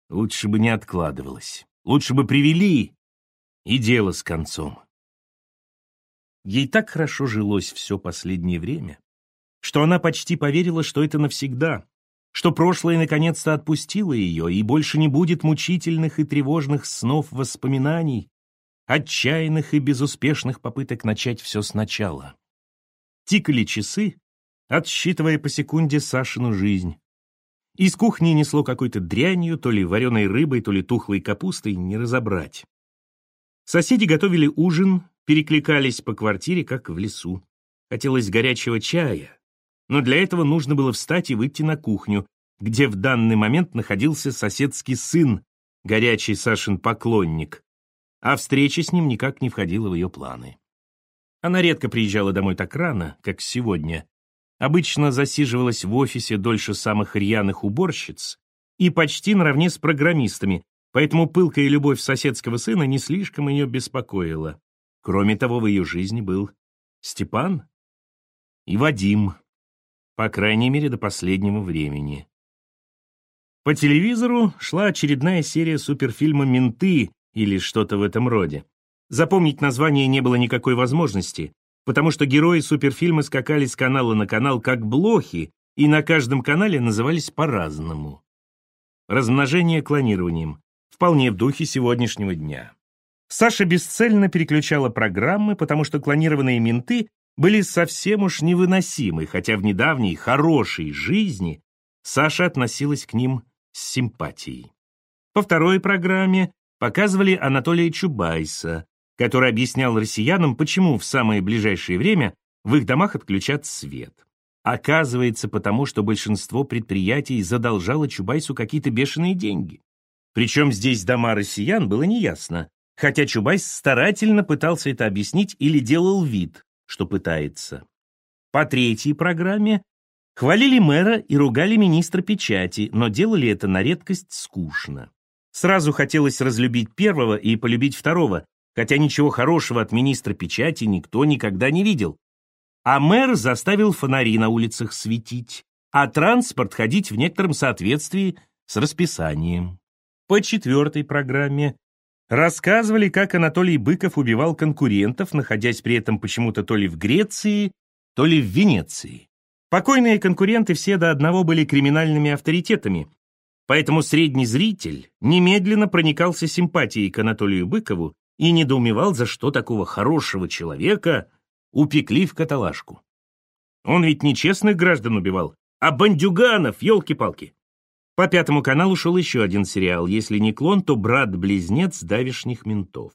Лучше бы не откладывалось. Лучше бы привели, и дело с концом. Ей так хорошо жилось все последнее время, что она почти поверила, что это навсегда, что прошлое наконец-то отпустило ее, и больше не будет мучительных и тревожных снов воспоминаний, отчаянных и безуспешных попыток начать все сначала. Тикали часы, отсчитывая по секунде Сашину жизнь. Из кухни несло какой-то дрянью, то ли вареной рыбой, то ли тухлой капустой, не разобрать. Соседи готовили ужин, перекликались по квартире, как в лесу. Хотелось горячего чая, но для этого нужно было встать и выйти на кухню, где в данный момент находился соседский сын, горячий Сашин поклонник, а встреча с ним никак не входила в ее планы. Она редко приезжала домой так рано, как сегодня. Обычно засиживалась в офисе дольше самых рьяных уборщиц и почти наравне с программистами, поэтому пылкая любовь соседского сына не слишком ее беспокоила. Кроме того, в ее жизни был Степан и Вадим, по крайней мере, до последнего времени. По телевизору шла очередная серия суперфильма «Менты» или что-то в этом роде. Запомнить название не было никакой возможности, потому что герои суперфильма скакали с канала на канал как блохи, и на каждом канале назывались по-разному. Размножение клонированием. Вполне в духе сегодняшнего дня. Саша бесцельно переключала программы, потому что клонированные менты были совсем уж невыносимы, хотя в недавней хорошей жизни Саша относилась к ним с симпатией. По второй программе показывали Анатолия Чубайса, который объяснял россиянам, почему в самое ближайшее время в их домах отключат свет. Оказывается, потому что большинство предприятий задолжало Чубайсу какие-то бешеные деньги. Причем здесь дома россиян было неясно, хотя Чубайс старательно пытался это объяснить или делал вид, что пытается. По третьей программе хвалили мэра и ругали министра печати, но делали это на редкость скучно. Сразу хотелось разлюбить первого и полюбить второго, хотя ничего хорошего от министра печати никто никогда не видел. А мэр заставил фонари на улицах светить, а транспорт ходить в некотором соответствии с расписанием. По четвертой программе рассказывали, как Анатолий Быков убивал конкурентов, находясь при этом почему-то то ли в Греции, то ли в Венеции. Покойные конкуренты все до одного были криминальными авторитетами, Поэтому средний зритель немедленно проникался симпатией к Анатолию Быкову и недоумевал, за что такого хорошего человека упекли в каталажку. Он ведь не честных граждан убивал, а бандюганов, елки-палки. По пятому каналу шел еще один сериал, если не клон, то брат-близнец давишних ментов.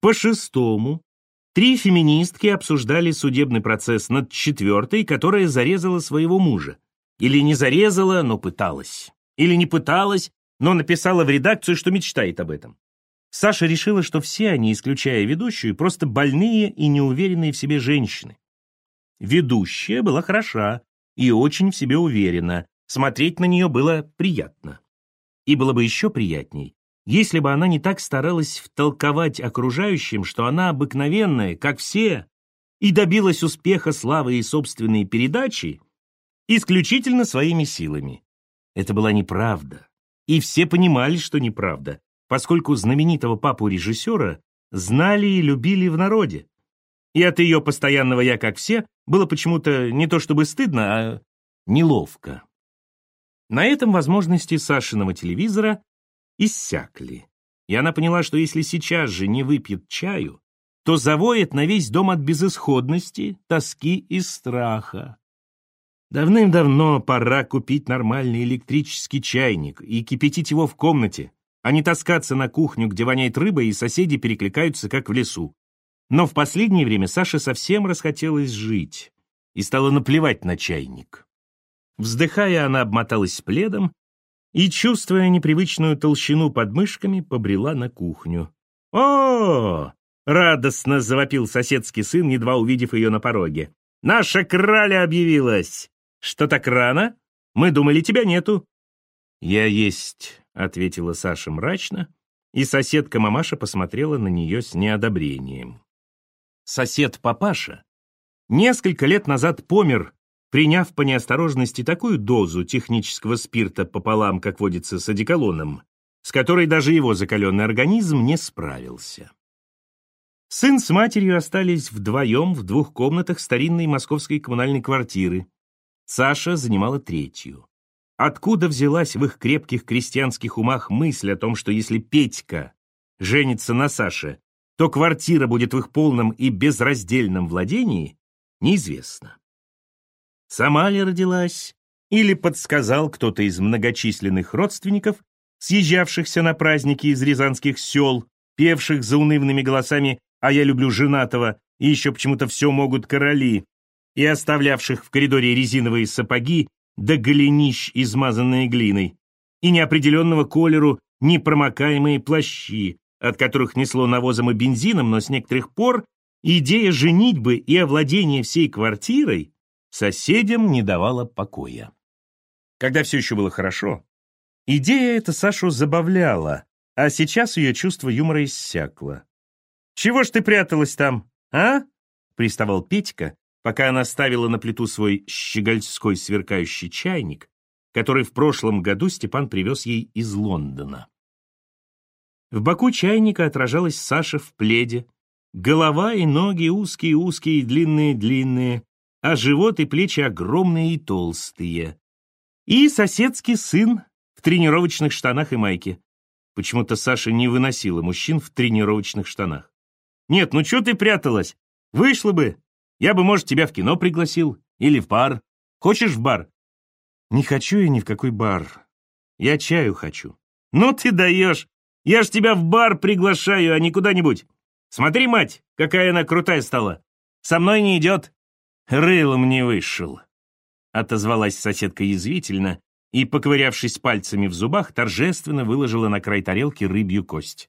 По шестому три феминистки обсуждали судебный процесс над четвертой, которая зарезала своего мужа. Или не зарезала, но пыталась. Или не пыталась, но написала в редакцию, что мечтает об этом. Саша решила, что все они, исключая ведущую, просто больные и неуверенные в себе женщины. Ведущая была хороша и очень в себе уверена. Смотреть на нее было приятно. И было бы еще приятней, если бы она не так старалась втолковать окружающим, что она обыкновенная, как все, и добилась успеха, славы и собственной передачи исключительно своими силами. Это была неправда. И все понимали, что неправда, поскольку знаменитого папу-режиссера знали и любили в народе. И от ее постоянного «я как все» было почему-то не то чтобы стыдно, а неловко. На этом возможности Сашиного телевизора иссякли. И она поняла, что если сейчас же не выпьет чаю, то завоет на весь дом от безысходности, тоски и страха. Давным-давно пора купить нормальный электрический чайник и кипятить его в комнате, а не таскаться на кухню, где воняет рыба, и соседи перекликаются, как в лесу. Но в последнее время Саше совсем расхотелось жить и стало наплевать на чайник. Вздыхая, она обмоталась пледом и, чувствуя непривычную толщину под мышками, побрела на кухню. «О!» — радостно завопил соседский сын, едва увидев ее на пороге. «Наша краля объявилась! «Что так рано? Мы думали, тебя нету». «Я есть», — ответила Саша мрачно, и соседка мамаша посмотрела на нее с неодобрением. Сосед папаша несколько лет назад помер, приняв по неосторожности такую дозу технического спирта пополам, как водится с одеколоном, с которой даже его закаленный организм не справился. Сын с матерью остались вдвоем в двух комнатах старинной московской коммунальной квартиры, Саша занимала третью. Откуда взялась в их крепких крестьянских умах мысль о том, что если Петька женится на Саше, то квартира будет в их полном и безраздельном владении, неизвестно. Сама ли родилась, или подсказал кто-то из многочисленных родственников, съезжавшихся на праздники из рязанских сел, певших за унывными голосами «А я люблю женатого» и еще почему-то все могут короли, и оставлявших в коридоре резиновые сапоги да голенищ, измазанные глиной, и неопределенного колеру непромокаемые плащи, от которых несло навозом и бензином, но с некоторых пор идея женитьбы и овладения всей квартирой соседям не давала покоя. Когда все еще было хорошо, идея эта Сашу забавляла, а сейчас ее чувство юмора иссякло. «Чего ж ты пряталась там, а?» — приставал Петька, пока она ставила на плиту свой щегольской сверкающий чайник, который в прошлом году Степан привез ей из Лондона. В боку чайника отражалась Саша в пледе, Голова и ноги узкие-узкие и длинные-длинные, а живот и плечи огромные и толстые. И соседский сын в тренировочных штанах и майке. Почему-то Саша не выносила мужчин в тренировочных штанах. «Нет, ну что ты пряталась? Вышла бы. Я бы, может, тебя в кино пригласил. Или в бар. Хочешь в бар?» «Не хочу я ни в какой бар. Я чаю хочу». «Ну ты даешь! Я ж тебя в бар приглашаю, а не куда-нибудь. Смотри, мать, какая она крутая стала. Со мной не идет». «Рылом не вышел», — отозвалась соседка язвительно и, поковырявшись пальцами в зубах, торжественно выложила на край тарелки рыбью кость.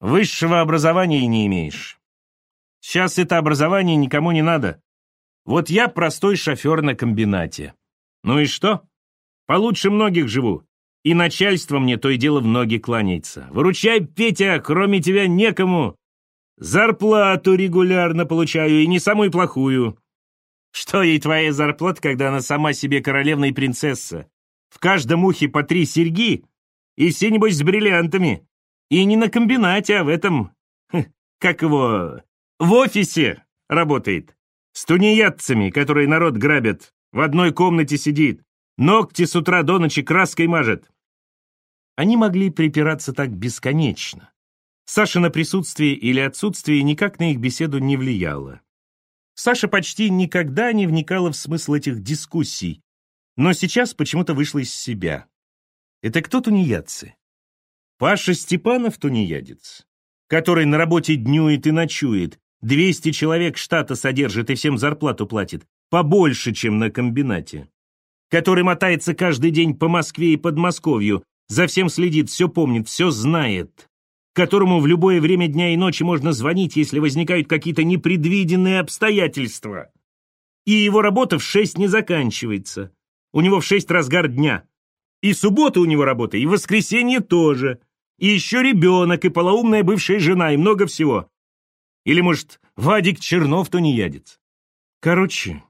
«Высшего образования не имеешь. Сейчас это образование никому не надо. Вот я простой шофер на комбинате. Ну и что? Получше многих живу. И начальство мне то и дело в ноги кланяется. Выручай, Петя, кроме тебя некому. Зарплату регулярно получаю, и не самую плохую. Что ей твоя зарплата, когда она сама себе королевна и принцесса? В каждом ухе по три серьги, и все, небось, с бриллиантами. И не на комбинате, а в этом... Хм, как его... В офисе работает. С тунеядцами, которые народ грабят. В одной комнате сидит. Ногти с утра до ночи краской мажет. Они могли припираться так бесконечно. Саша на присутствие или отсутствие никак на их беседу не влияло. Саша почти никогда не вникала в смысл этих дискуссий, но сейчас почему-то вышла из себя. Это кто тунеядцы? Паша Степанов тунеядец, который на работе днюет и ночует, 200 человек штата содержит и всем зарплату платит, побольше, чем на комбинате, который мотается каждый день по Москве и Подмосковью, за всем следит, все помнит, все знает, которому в любое время дня и ночи можно звонить, если возникают какие-то непредвиденные обстоятельства. И его работа в шесть не заканчивается. У него в шесть разгар дня. И суббота у него работа, и воскресенье тоже. И еще ребенок, и полоумная бывшая жена, и много всего. Или, может, Вадик Чернов то не ядец. Короче,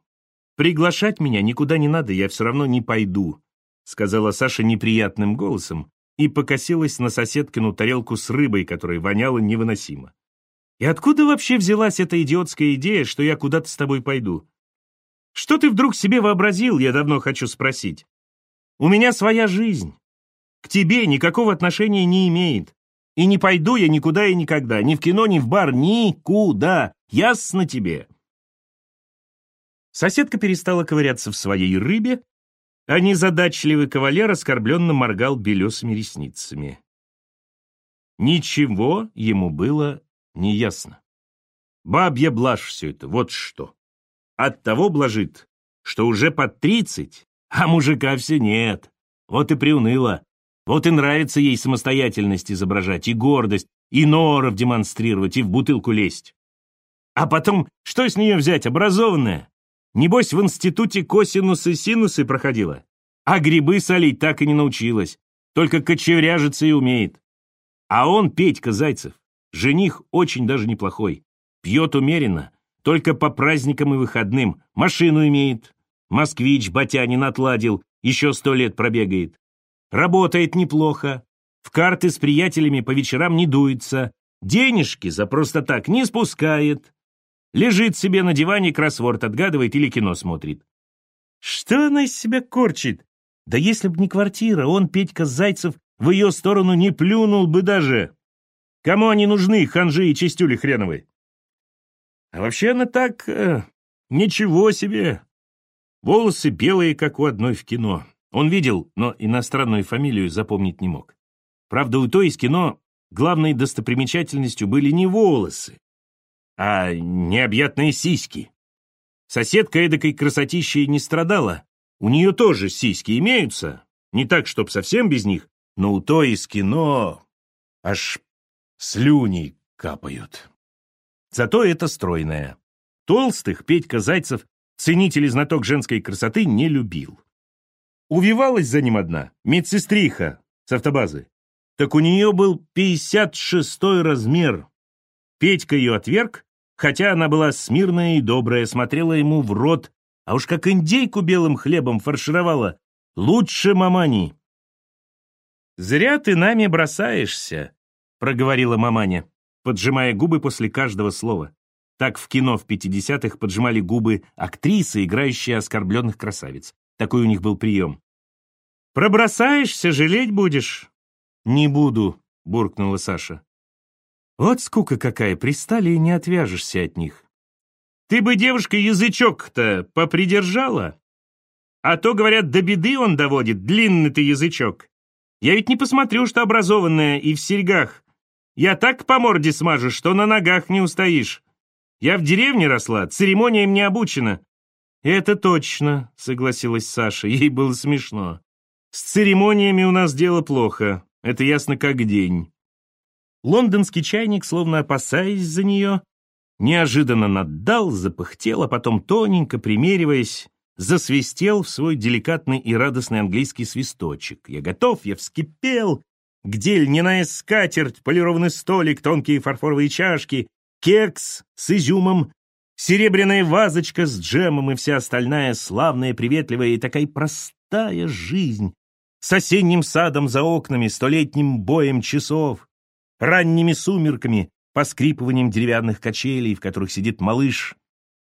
приглашать меня никуда не надо, я все равно не пойду. — сказала Саша неприятным голосом и покосилась на соседкину тарелку с рыбой, которая воняла невыносимо. «И откуда вообще взялась эта идиотская идея, что я куда-то с тобой пойду? Что ты вдруг себе вообразил, я давно хочу спросить? У меня своя жизнь. К тебе никакого отношения не имеет. И не пойду я никуда и никогда, ни в кино, ни в бар, никуда. Ясно тебе?» Соседка перестала ковыряться в своей рыбе а незадачливый кавалер оскорбленно моргал белесыми ресницами. Ничего ему было не ясно. Бабья блажь все это, вот что. От того блажит, что уже под тридцать, а мужика все нет. Вот и приуныла. Вот и нравится ей самостоятельность изображать, и гордость, и норов демонстрировать, и в бутылку лезть. А потом, что с нее взять, образованная? Небось, в институте косинусы-синусы проходила. А грибы солить так и не научилась. Только кочевряжиться и умеет. А он, Петька Зайцев, жених очень даже неплохой. Пьет умеренно, только по праздникам и выходным. Машину имеет. Москвич Батянин отладил, еще сто лет пробегает. Работает неплохо. В карты с приятелями по вечерам не дуется. Денежки за просто так не спускает. Лежит себе на диване, кроссворд отгадывает или кино смотрит. Что она из себя корчит? Да если б не квартира, он, Петька Зайцев, в ее сторону не плюнул бы даже. Кому они нужны, ханжи и чистюли хреновы? А вообще она так... Э, ничего себе. Волосы белые, как у одной в кино. Он видел, но иностранную фамилию запомнить не мог. Правда, у той из кино главной достопримечательностью были не волосы, а необъятные сиськи. Соседка эдакой красотищей не страдала. У нее тоже сиськи имеются, не так, чтоб совсем без них, но у той из кино аж слюни капают. Зато это стройная. Толстых Петька Зайцев, ценитель и знаток женской красоты, не любил. Увивалась за ним одна, медсестриха с автобазы. Так у нее был 56-й размер. Петька ее отверг, хотя она была смирная и добрая, смотрела ему в рот, а уж как индейку белым хлебом фаршировала, лучше мамани. «Зря ты нами бросаешься», — проговорила маманя. поджимая губы после каждого слова. Так в кино в 50-х поджимали губы актрисы, играющие оскорбленных красавиц. Такой у них был прием. «Пробросаешься, жалеть будешь?» «Не буду», — буркнула Саша. «Вот скука какая, пристали и не отвяжешься от них». «Ты бы, девушка, язычок-то попридержала? А то, говорят, до беды он доводит, длинный ты язычок. Я ведь не посмотрю, что образованная и в серьгах. Я так по морде смажу, что на ногах не устоишь. Я в деревне росла, церемониям не обучена». «Это точно», — согласилась Саша, ей было смешно. «С церемониями у нас дело плохо, это ясно как день». Лондонский чайник, словно опасаясь за нее, неожиданно наддал, запыхтел, а потом тоненько, примериваясь, засвистел в свой деликатный и радостный английский свисточек. «Я готов, я вскипел!» Где льняная скатерть, полированный столик, тонкие фарфоровые чашки, кекс с изюмом, серебряная вазочка с джемом и вся остальная славная, приветливая и такая простая жизнь с осенним садом за окнами, столетним боем часов, ранними сумерками, поскрипыванием деревянных качелей, в которых сидит малыш,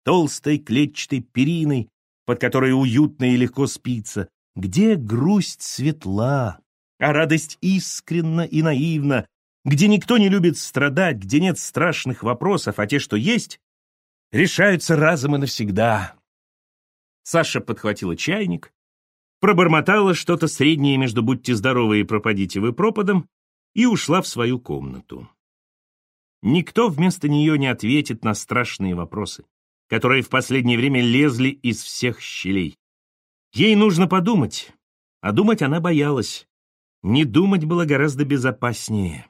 толстой клетчатой периной, под которой уютно и легко спится, где грусть светла, а радость искренна и наивна, где никто не любит страдать, где нет страшных вопросов, а те, что есть, решаются разом и навсегда. Саша подхватила чайник, пробормотала что-то среднее между «будьте здоровы» и «пропадите вы пропадом» и ушла в свою комнату. Никто вместо нее не ответит на страшные вопросы, которые в последнее время лезли из всех щелей. Ей нужно подумать, а думать она боялась. Не думать было гораздо безопаснее.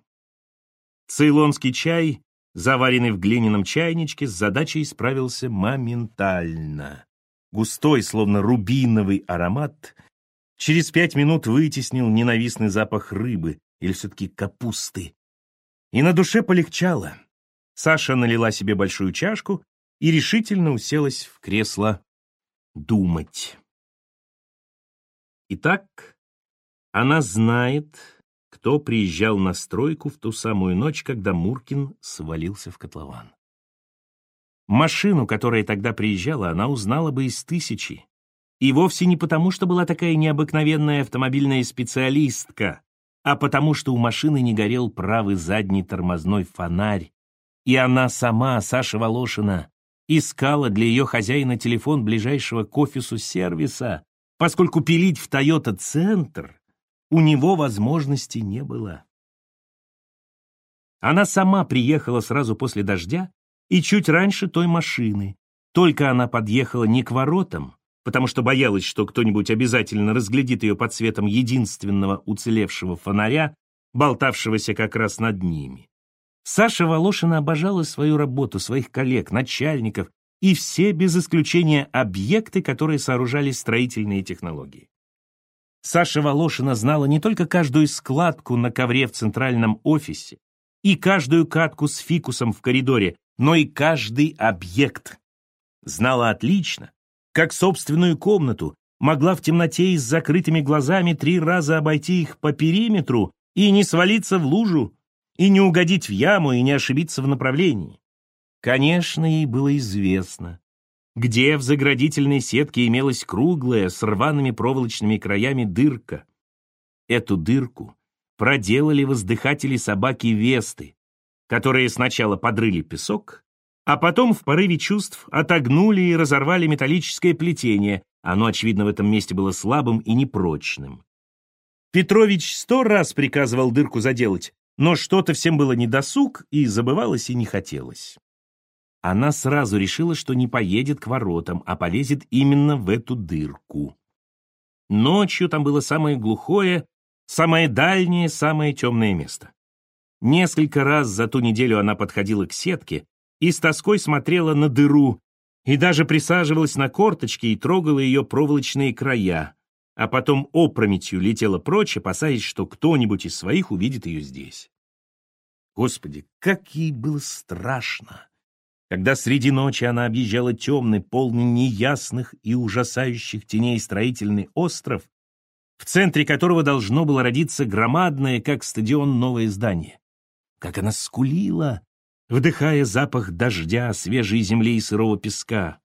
Цейлонский чай, заваренный в глиняном чайничке, с задачей справился моментально. Густой, словно рубиновый аромат, через пять минут вытеснил ненавистный запах рыбы или все-таки капусты. И на душе полегчало. Саша налила себе большую чашку и решительно уселась в кресло думать. Итак, она знает, кто приезжал на стройку в ту самую ночь, когда Муркин свалился в котлован. Машину, которая тогда приезжала, она узнала бы из тысячи. И вовсе не потому, что была такая необыкновенная автомобильная специалистка, а потому что у машины не горел правый задний тормозной фонарь, и она сама, Саша Волошина, искала для ее хозяина телефон ближайшего к офису сервиса, поскольку пилить в Тойота-центр у него возможности не было. Она сама приехала сразу после дождя и чуть раньше той машины. Только она подъехала не к воротам, потому что боялась, что кто-нибудь обязательно разглядит ее под светом единственного уцелевшего фонаря, болтавшегося как раз над ними. Саша Волошина обожала свою работу, своих коллег, начальников и все, без исключения, объекты, которые сооружали строительные технологии. Саша Волошина знала не только каждую складку на ковре в центральном офисе и каждую катку с фикусом в коридоре, но и каждый объект. Знала отлично, как собственную комнату, могла в темноте и с закрытыми глазами три раза обойти их по периметру и не свалиться в лужу, и не угодить в яму, и не ошибиться в направлении. Конечно, ей было известно, где в заградительной сетке имелась круглая с рваными проволочными краями дырка. Эту дырку проделали воздыхатели собаки Весты, которые сначала подрыли песок, а потом в порыве чувств отогнули и разорвали металлическое плетение, оно, очевидно, в этом месте было слабым и непрочным. Петрович сто раз приказывал дырку заделать, но что-то всем было недосуг, и забывалось и не хотелось. Она сразу решила, что не поедет к воротам, а полезет именно в эту дырку. Ночью там было самое глухое, самое дальнее, самое темное место. Несколько раз за ту неделю она подходила к сетке и с тоской смотрела на дыру, и даже присаживалась на корточки и трогала ее проволочные края, а потом опрометью летела прочь, опасаясь, что кто-нибудь из своих увидит ее здесь. Господи, как ей было страшно! когда среди ночи она объезжала темный, полный неясных и ужасающих теней строительный остров, в центре которого должно было родиться громадное, как стадион, новое здание. Как она скулила, вдыхая запах дождя, свежей земли и сырого песка.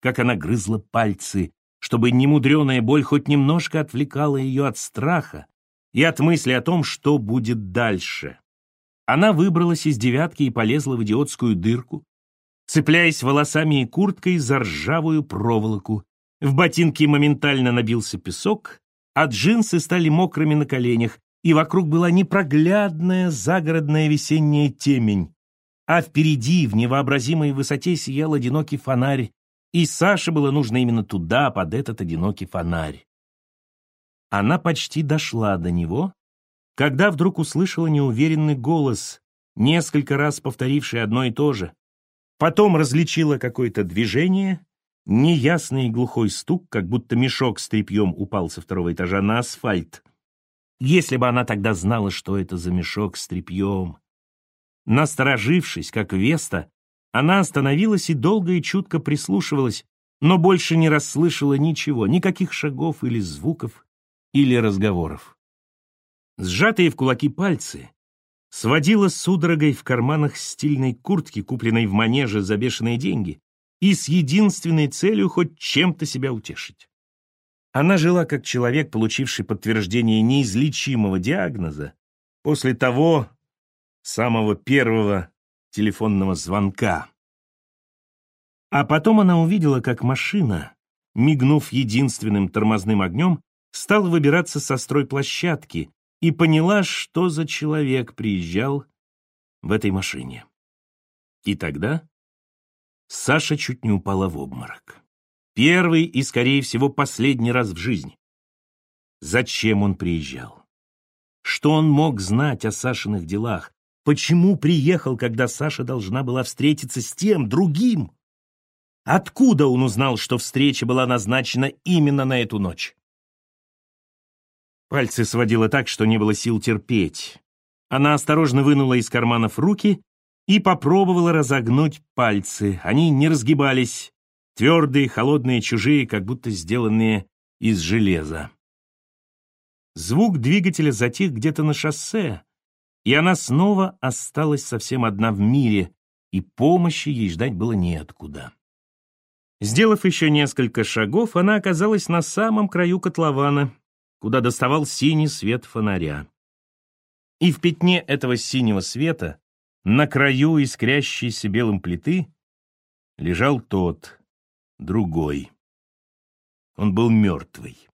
Как она грызла пальцы, чтобы немудреная боль хоть немножко отвлекала ее от страха и от мысли о том, что будет дальше. Она выбралась из девятки и полезла в идиотскую дырку, цепляясь волосами и курткой за ржавую проволоку. В ботинки моментально набился песок, а джинсы стали мокрыми на коленях, и вокруг была непроглядная загородная весенняя темень. А впереди, в невообразимой высоте, сиял одинокий фонарь, и Саше было нужно именно туда, под этот одинокий фонарь. Она почти дошла до него, когда вдруг услышала неуверенный голос, несколько раз повторивший одно и то же. Потом различила какое-то движение, неясный и глухой стук, как будто мешок с тряпьем упал со второго этажа на асфальт. Если бы она тогда знала, что это за мешок с тряпьем. Насторожившись, как Веста, она остановилась и долго и чутко прислушивалась, но больше не расслышала ничего, никаких шагов или звуков, или разговоров. Сжатые в кулаки пальцы сводила судорогой в карманах стильной куртки, купленной в манеже за бешеные деньги, и с единственной целью хоть чем-то себя утешить. Она жила как человек, получивший подтверждение неизлечимого диагноза после того самого первого телефонного звонка. А потом она увидела, как машина, мигнув единственным тормозным огнем, стала выбираться со стройплощадки и поняла, что за человек приезжал в этой машине. И тогда Саша чуть не упала в обморок. Первый и, скорее всего, последний раз в жизни. Зачем он приезжал? Что он мог знать о Сашиных делах? Почему приехал, когда Саша должна была встретиться с тем, другим? Откуда он узнал, что встреча была назначена именно на эту ночь? Пальцы сводило так, что не было сил терпеть. Она осторожно вынула из карманов руки и попробовала разогнуть пальцы. Они не разгибались, твердые, холодные, чужие, как будто сделанные из железа. Звук двигателя затих где-то на шоссе, и она снова осталась совсем одна в мире, и помощи ей ждать было неоткуда. Сделав еще несколько шагов, она оказалась на самом краю котлована, куда доставал синий свет фонаря. И в пятне этого синего света, на краю искрящейся белым плиты, лежал тот, другой. Он был мертвый.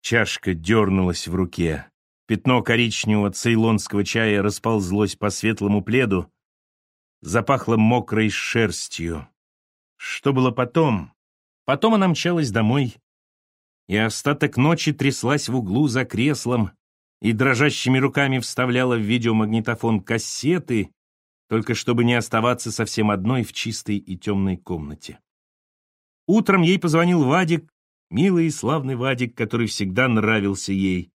Чашка дернулась в руке. Пятно коричневого цейлонского чая расползлось по светлому пледу, запахло мокрой шерстью. Что было потом? Потом она мчалась домой, и остаток ночи тряслась в углу за креслом и дрожащими руками вставляла в видеомагнитофон кассеты, только чтобы не оставаться совсем одной в чистой и темной комнате. Утром ей позвонил Вадик, милый и славный Вадик, который всегда нравился ей,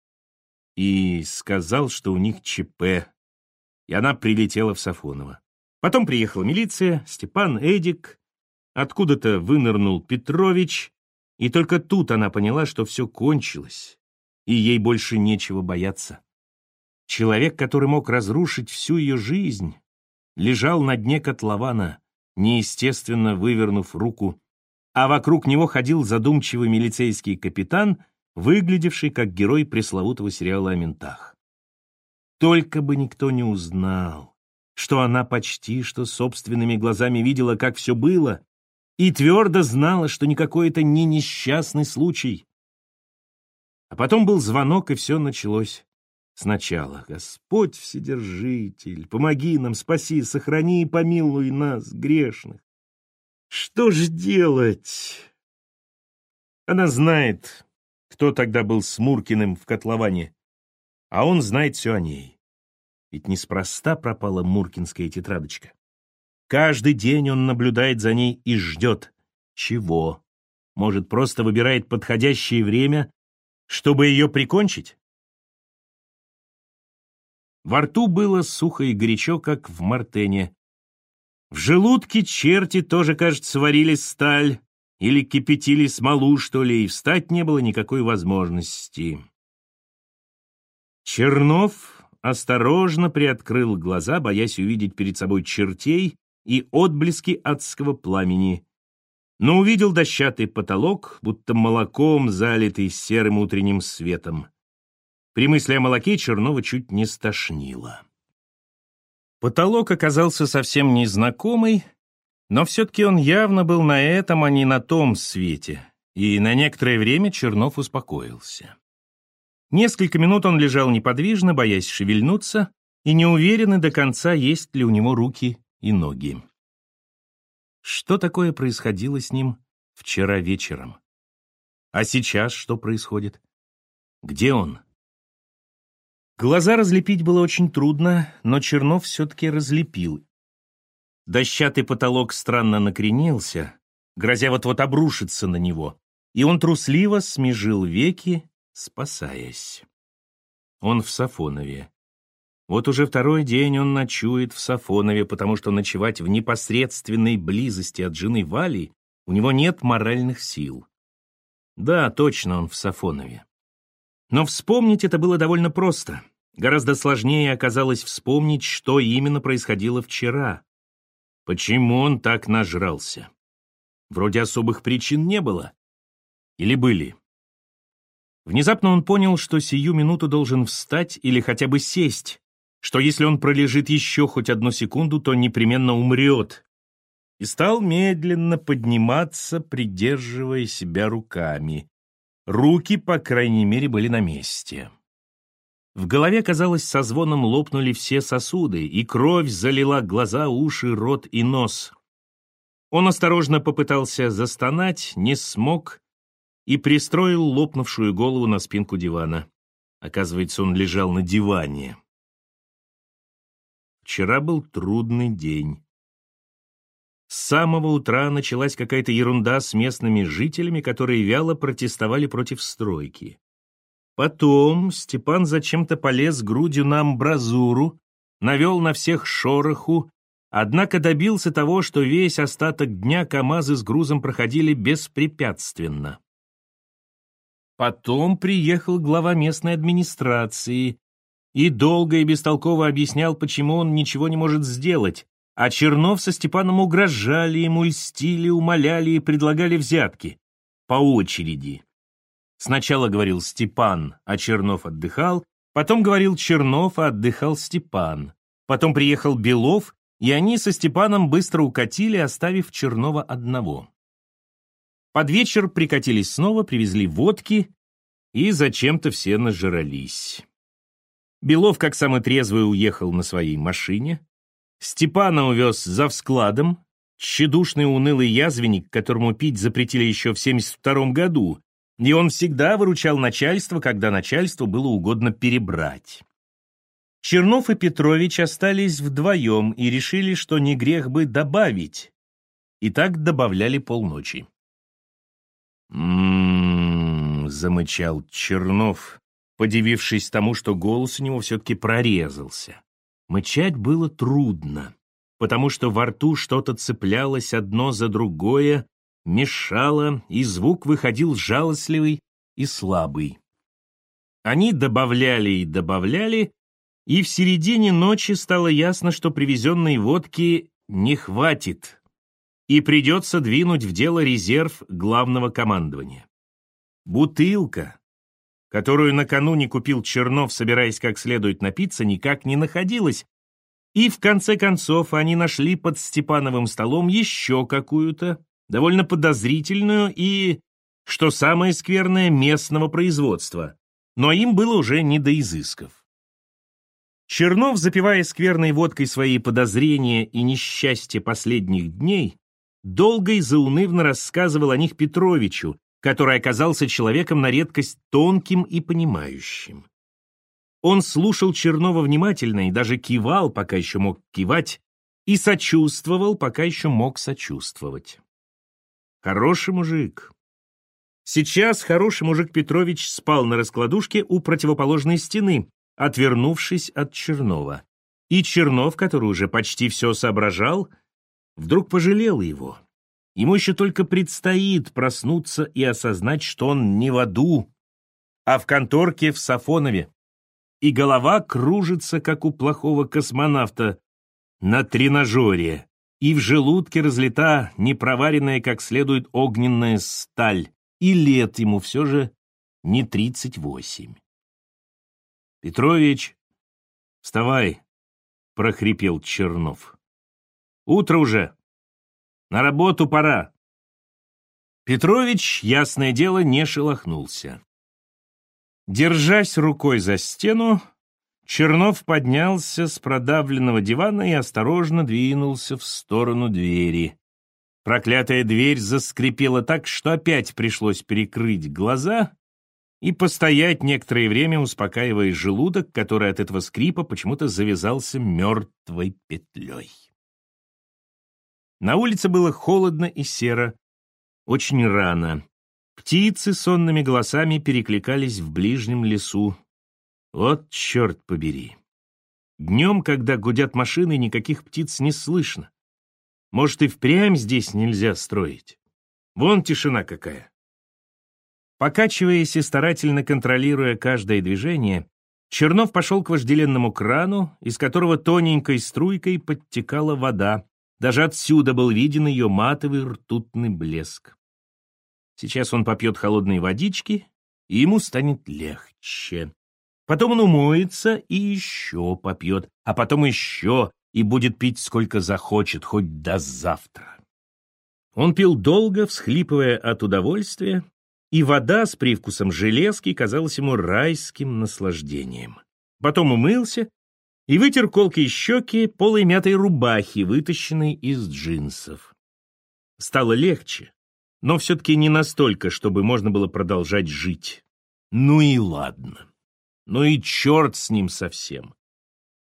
и сказал, что у них ЧП, и она прилетела в Сафоново. Потом приехала милиция, Степан, Эдик, откуда-то вынырнул Петрович, и только тут она поняла, что все кончилось, и ей больше нечего бояться. Человек, который мог разрушить всю ее жизнь, лежал на дне котлована, неестественно вывернув руку, а вокруг него ходил задумчивый милицейский капитан, выглядевший как герой пресловутого сериала о ментах. Только бы никто не узнал, что она почти что собственными глазами видела, как все было, и твердо знала, что никакой это не несчастный случай. А потом был звонок, и все началось сначала. «Господь Вседержитель, помоги нам, спаси, сохрани и помилуй нас, грешных». Что ж делать? Она знает, кто тогда был с Муркиным в котловане, а он знает все о ней. Ведь неспроста пропала муркинская тетрадочка. Каждый день он наблюдает за ней и ждет. Чего? Может, просто выбирает подходящее время, чтобы ее прикончить? Во рту было сухо и горячо, как в мартене. В желудке черти тоже, кажется, варили сталь или кипятили смолу, что ли, и встать не было никакой возможности. Чернов осторожно приоткрыл глаза, боясь увидеть перед собой чертей и отблески адского пламени, но увидел дощатый потолок, будто молоком залитый серым утренним светом. При мысли о молоке Чернова чуть не стошнило. Потолок оказался совсем незнакомый, но все-таки он явно был на этом, а не на том свете, и на некоторое время Чернов успокоился. Несколько минут он лежал неподвижно, боясь шевельнуться, и неуверенный до конца, есть ли у него руки и ноги. Что такое происходило с ним вчера вечером? А сейчас что происходит? Где он? Глаза разлепить было очень трудно, но Чернов все-таки разлепил. Дощатый потолок странно накренился, грозя вот-вот обрушиться на него, и он трусливо смежил веки, спасаясь. Он в Сафонове. Вот уже второй день он ночует в Сафонове, потому что ночевать в непосредственной близости от жены Вали у него нет моральных сил. Да, точно он в Сафонове. Но вспомнить это было довольно просто. Гораздо сложнее оказалось вспомнить, что именно происходило вчера. Почему он так нажрался? Вроде особых причин не было. Или были? Внезапно он понял, что сию минуту должен встать или хотя бы сесть, что если он пролежит еще хоть одну секунду, то непременно умрет, и стал медленно подниматься, придерживая себя руками. Руки, по крайней мере, были на месте. В голове, казалось, со звоном лопнули все сосуды, и кровь залила глаза, уши, рот и нос. Он осторожно попытался застонать, не смог и пристроил лопнувшую голову на спинку дивана. Оказывается, он лежал на диване. Вчера был трудный день. С самого утра началась какая-то ерунда с местными жителями, которые вяло протестовали против стройки. Потом Степан зачем-то полез грудью на амбразуру, навел на всех шороху, однако добился того, что весь остаток дня КАМАЗы с грузом проходили беспрепятственно. Потом приехал глава местной администрации и долго и бестолково объяснял, почему он ничего не может сделать, а Чернов со Степаном угрожали ему, льстили, умоляли и предлагали взятки. По очереди. Сначала говорил Степан, а Чернов отдыхал, потом говорил Чернов, а отдыхал Степан. Потом приехал Белов, и они со Степаном быстро укатили, оставив Чернова одного. Под вечер прикатились снова, привезли водки, и зачем-то все нажрались. Белов, как самый трезвый, уехал на своей машине. Степана увез за вскладом, тщедушный унылый язвенник, которому пить запретили еще в 72 году, и он всегда выручал начальство, когда начальству было угодно перебрать. Чернов и Петрович остались вдвоем и решили, что не грех бы добавить. И так добавляли полночи. «М-м-м», замычал Чернов, подивившись тому, что голос у него все-таки прорезался. Мычать было трудно, потому что во рту что-то цеплялось одно за другое, мешало, и звук выходил жалостливый и слабый. Они добавляли и добавляли, и в середине ночи стало ясно, что привезенной водки не хватит, и придется двинуть в дело резерв главного командования. Бутылка, которую накануне купил Чернов, собираясь как следует напиться, никак не находилась, и в конце концов они нашли под Степановым столом еще какую-то, довольно подозрительную и, что самое скверное, местного производства, но им было уже не до изысков. Чернов, запивая скверной водкой свои подозрения и несчастья последних дней, долго и заунывно рассказывал о них Петровичу, который оказался человеком на редкость тонким и понимающим. Он слушал Чернова внимательно и даже кивал, пока еще мог кивать, и сочувствовал, пока еще мог сочувствовать. Хороший мужик. Сейчас хороший мужик Петрович спал на раскладушке у противоположной стены, отвернувшись от Чернова. И Чернов, который уже почти все соображал, вдруг пожалел его. Ему еще только предстоит проснуться и осознать, что он не в аду, а в конторке в Сафонове. и голова кружится, как у плохого космонавта на тренажере, и в желудке разлита непроваренная как следует огненная сталь, и лет ему все же не тридцать восемь. «Петрович, вставай!» — прохрипел Чернов. «Утро уже! На работу пора!» Петрович, ясное дело, не шелохнулся. Держась рукой за стену, Чернов поднялся с продавленного дивана и осторожно двинулся в сторону двери. Проклятая дверь заскрипела так, что опять пришлось перекрыть глаза и постоять некоторое время, успокаивая желудок, который от этого скрипа почему-то завязался мертвой петлей. На улице было холодно и серо, очень рано. Птицы сонными голосами перекликались в ближнем лесу. Вот черт побери. Днем, когда гудят машины, никаких птиц не слышно. Может, и впрямь здесь нельзя строить. Вон тишина какая. Покачиваясь и старательно контролируя каждое движение, Чернов пошел к вожделенному крану, из которого тоненькой струйкой подтекала вода. Даже отсюда был виден ее матовый ртутный блеск. Сейчас он попьет холодной водички, и ему станет легче. Потом он умоется и еще попьет, а потом еще, и будет пить сколько захочет, хоть до завтра. Он пил долго, всхлипывая от удовольствия, и вода с привкусом железки казалась ему райским наслаждением. Потом умылся и вытер колкие щеки полой мятой рубахи, вытащенной из джинсов. Стало легче, но все-таки не настолько, чтобы можно было продолжать жить. Ну и ладно. Ну и черт с ним совсем.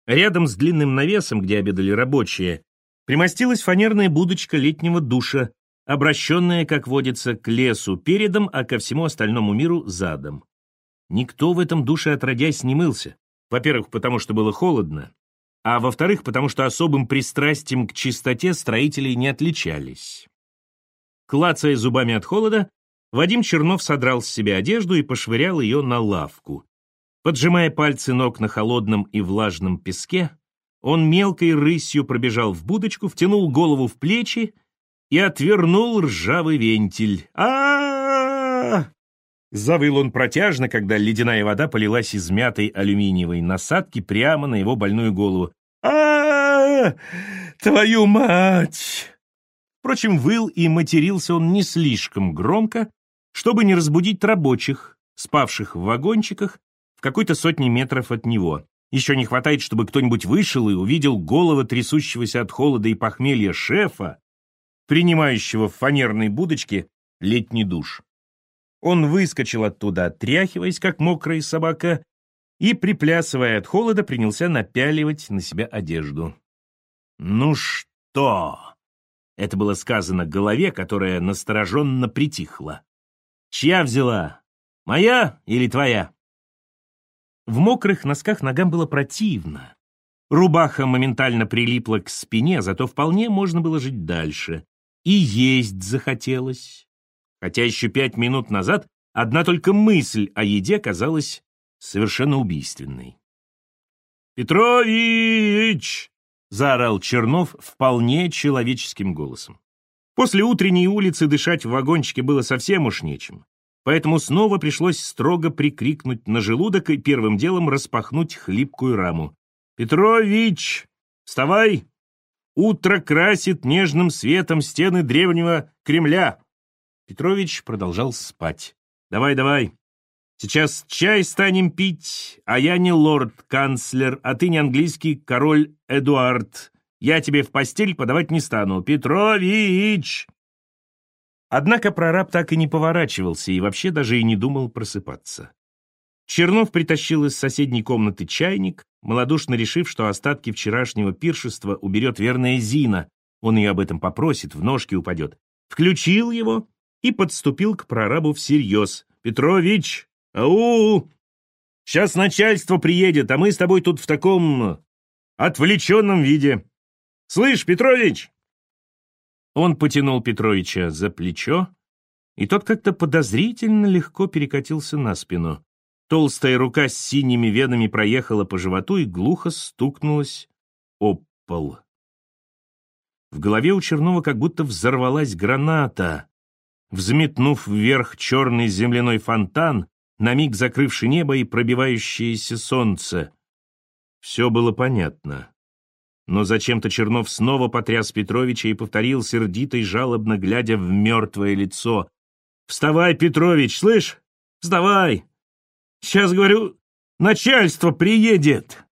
Рядом с длинным навесом, где обедали рабочие, примостилась фанерная будочка летнего душа, обращенная, как водится, к лесу передом, а ко всему остальному миру задом. Никто в этом душе отродясь не мылся. Во-первых, потому что было холодно, а во-вторых, потому что особым пристрастием к чистоте строители не отличались. Клацая зубами от холода, Вадим Чернов содрал с себя одежду и пошвырял ее на лавку. Поджимая пальцы ног на холодном и влажном песке, он мелкой рысью пробежал в будочку, втянул голову в плечи и отвернул ржавый вентиль. а Завыл он протяжно, когда ледяная вода полилась из мятой алюминиевой насадки прямо на его больную голову. а Твою мать!» Впрочем, выл и матерился он не слишком громко, чтобы не разбудить рабочих, спавших в вагончиках какой-то сотне метров от него. Еще не хватает, чтобы кто-нибудь вышел и увидел голову трясущегося от холода и похмелья шефа, принимающего в фанерной будочке летний душ. Он выскочил оттуда, отряхиваясь, как мокрая собака, и, приплясывая от холода, принялся напяливать на себя одежду. «Ну что?» — это было сказано голове, которая настороженно притихла. «Чья взяла? Моя или твоя?» В мокрых носках ногам было противно. Рубаха моментально прилипла к спине, зато вполне можно было жить дальше. И есть захотелось. Хотя еще пять минут назад одна только мысль о еде казалась совершенно убийственной. «Петрович!» — заорал Чернов вполне человеческим голосом. После утренней улицы дышать в вагончике было совсем уж нечем, поэтому снова пришлось строго прикрикнуть на желудок и первым делом распахнуть хлипкую раму. «Петрович, вставай! Утро красит нежным светом стены древнего Кремля. Петрович продолжал спать. «Давай, давай. Сейчас чай станем пить, а я не лорд-канцлер, а ты не английский король Эдуард. Я тебе в постель подавать не стану. Петрович!» Однако прораб так и не поворачивался и вообще даже и не думал просыпаться. Чернов притащил из соседней комнаты чайник, малодушно решив, что остатки вчерашнего пиршества уберет верная Зина. Он ее об этом попросит, в ножки упадет. Включил его и подступил к прорабу всерьез. «Петрович! Ау! Сейчас начальство приедет, а мы с тобой тут в таком отвлеченном виде. Слышь, Петрович!» Он потянул Петровича за плечо, и тот как-то подозрительно легко перекатился на спину. Толстая рука с синими венами проехала по животу и глухо стукнулась об пол. В голове у Чернова как будто взорвалась граната. Взметнув вверх черный земляной фонтан, на миг закрывший небо и пробивающееся солнце. Все было понятно. Но зачем-то Чернов снова потряс Петровича и повторил сердито и жалобно, глядя в мертвое лицо. «Вставай, Петрович, слышь? Вставай! Сейчас, говорю, начальство приедет!»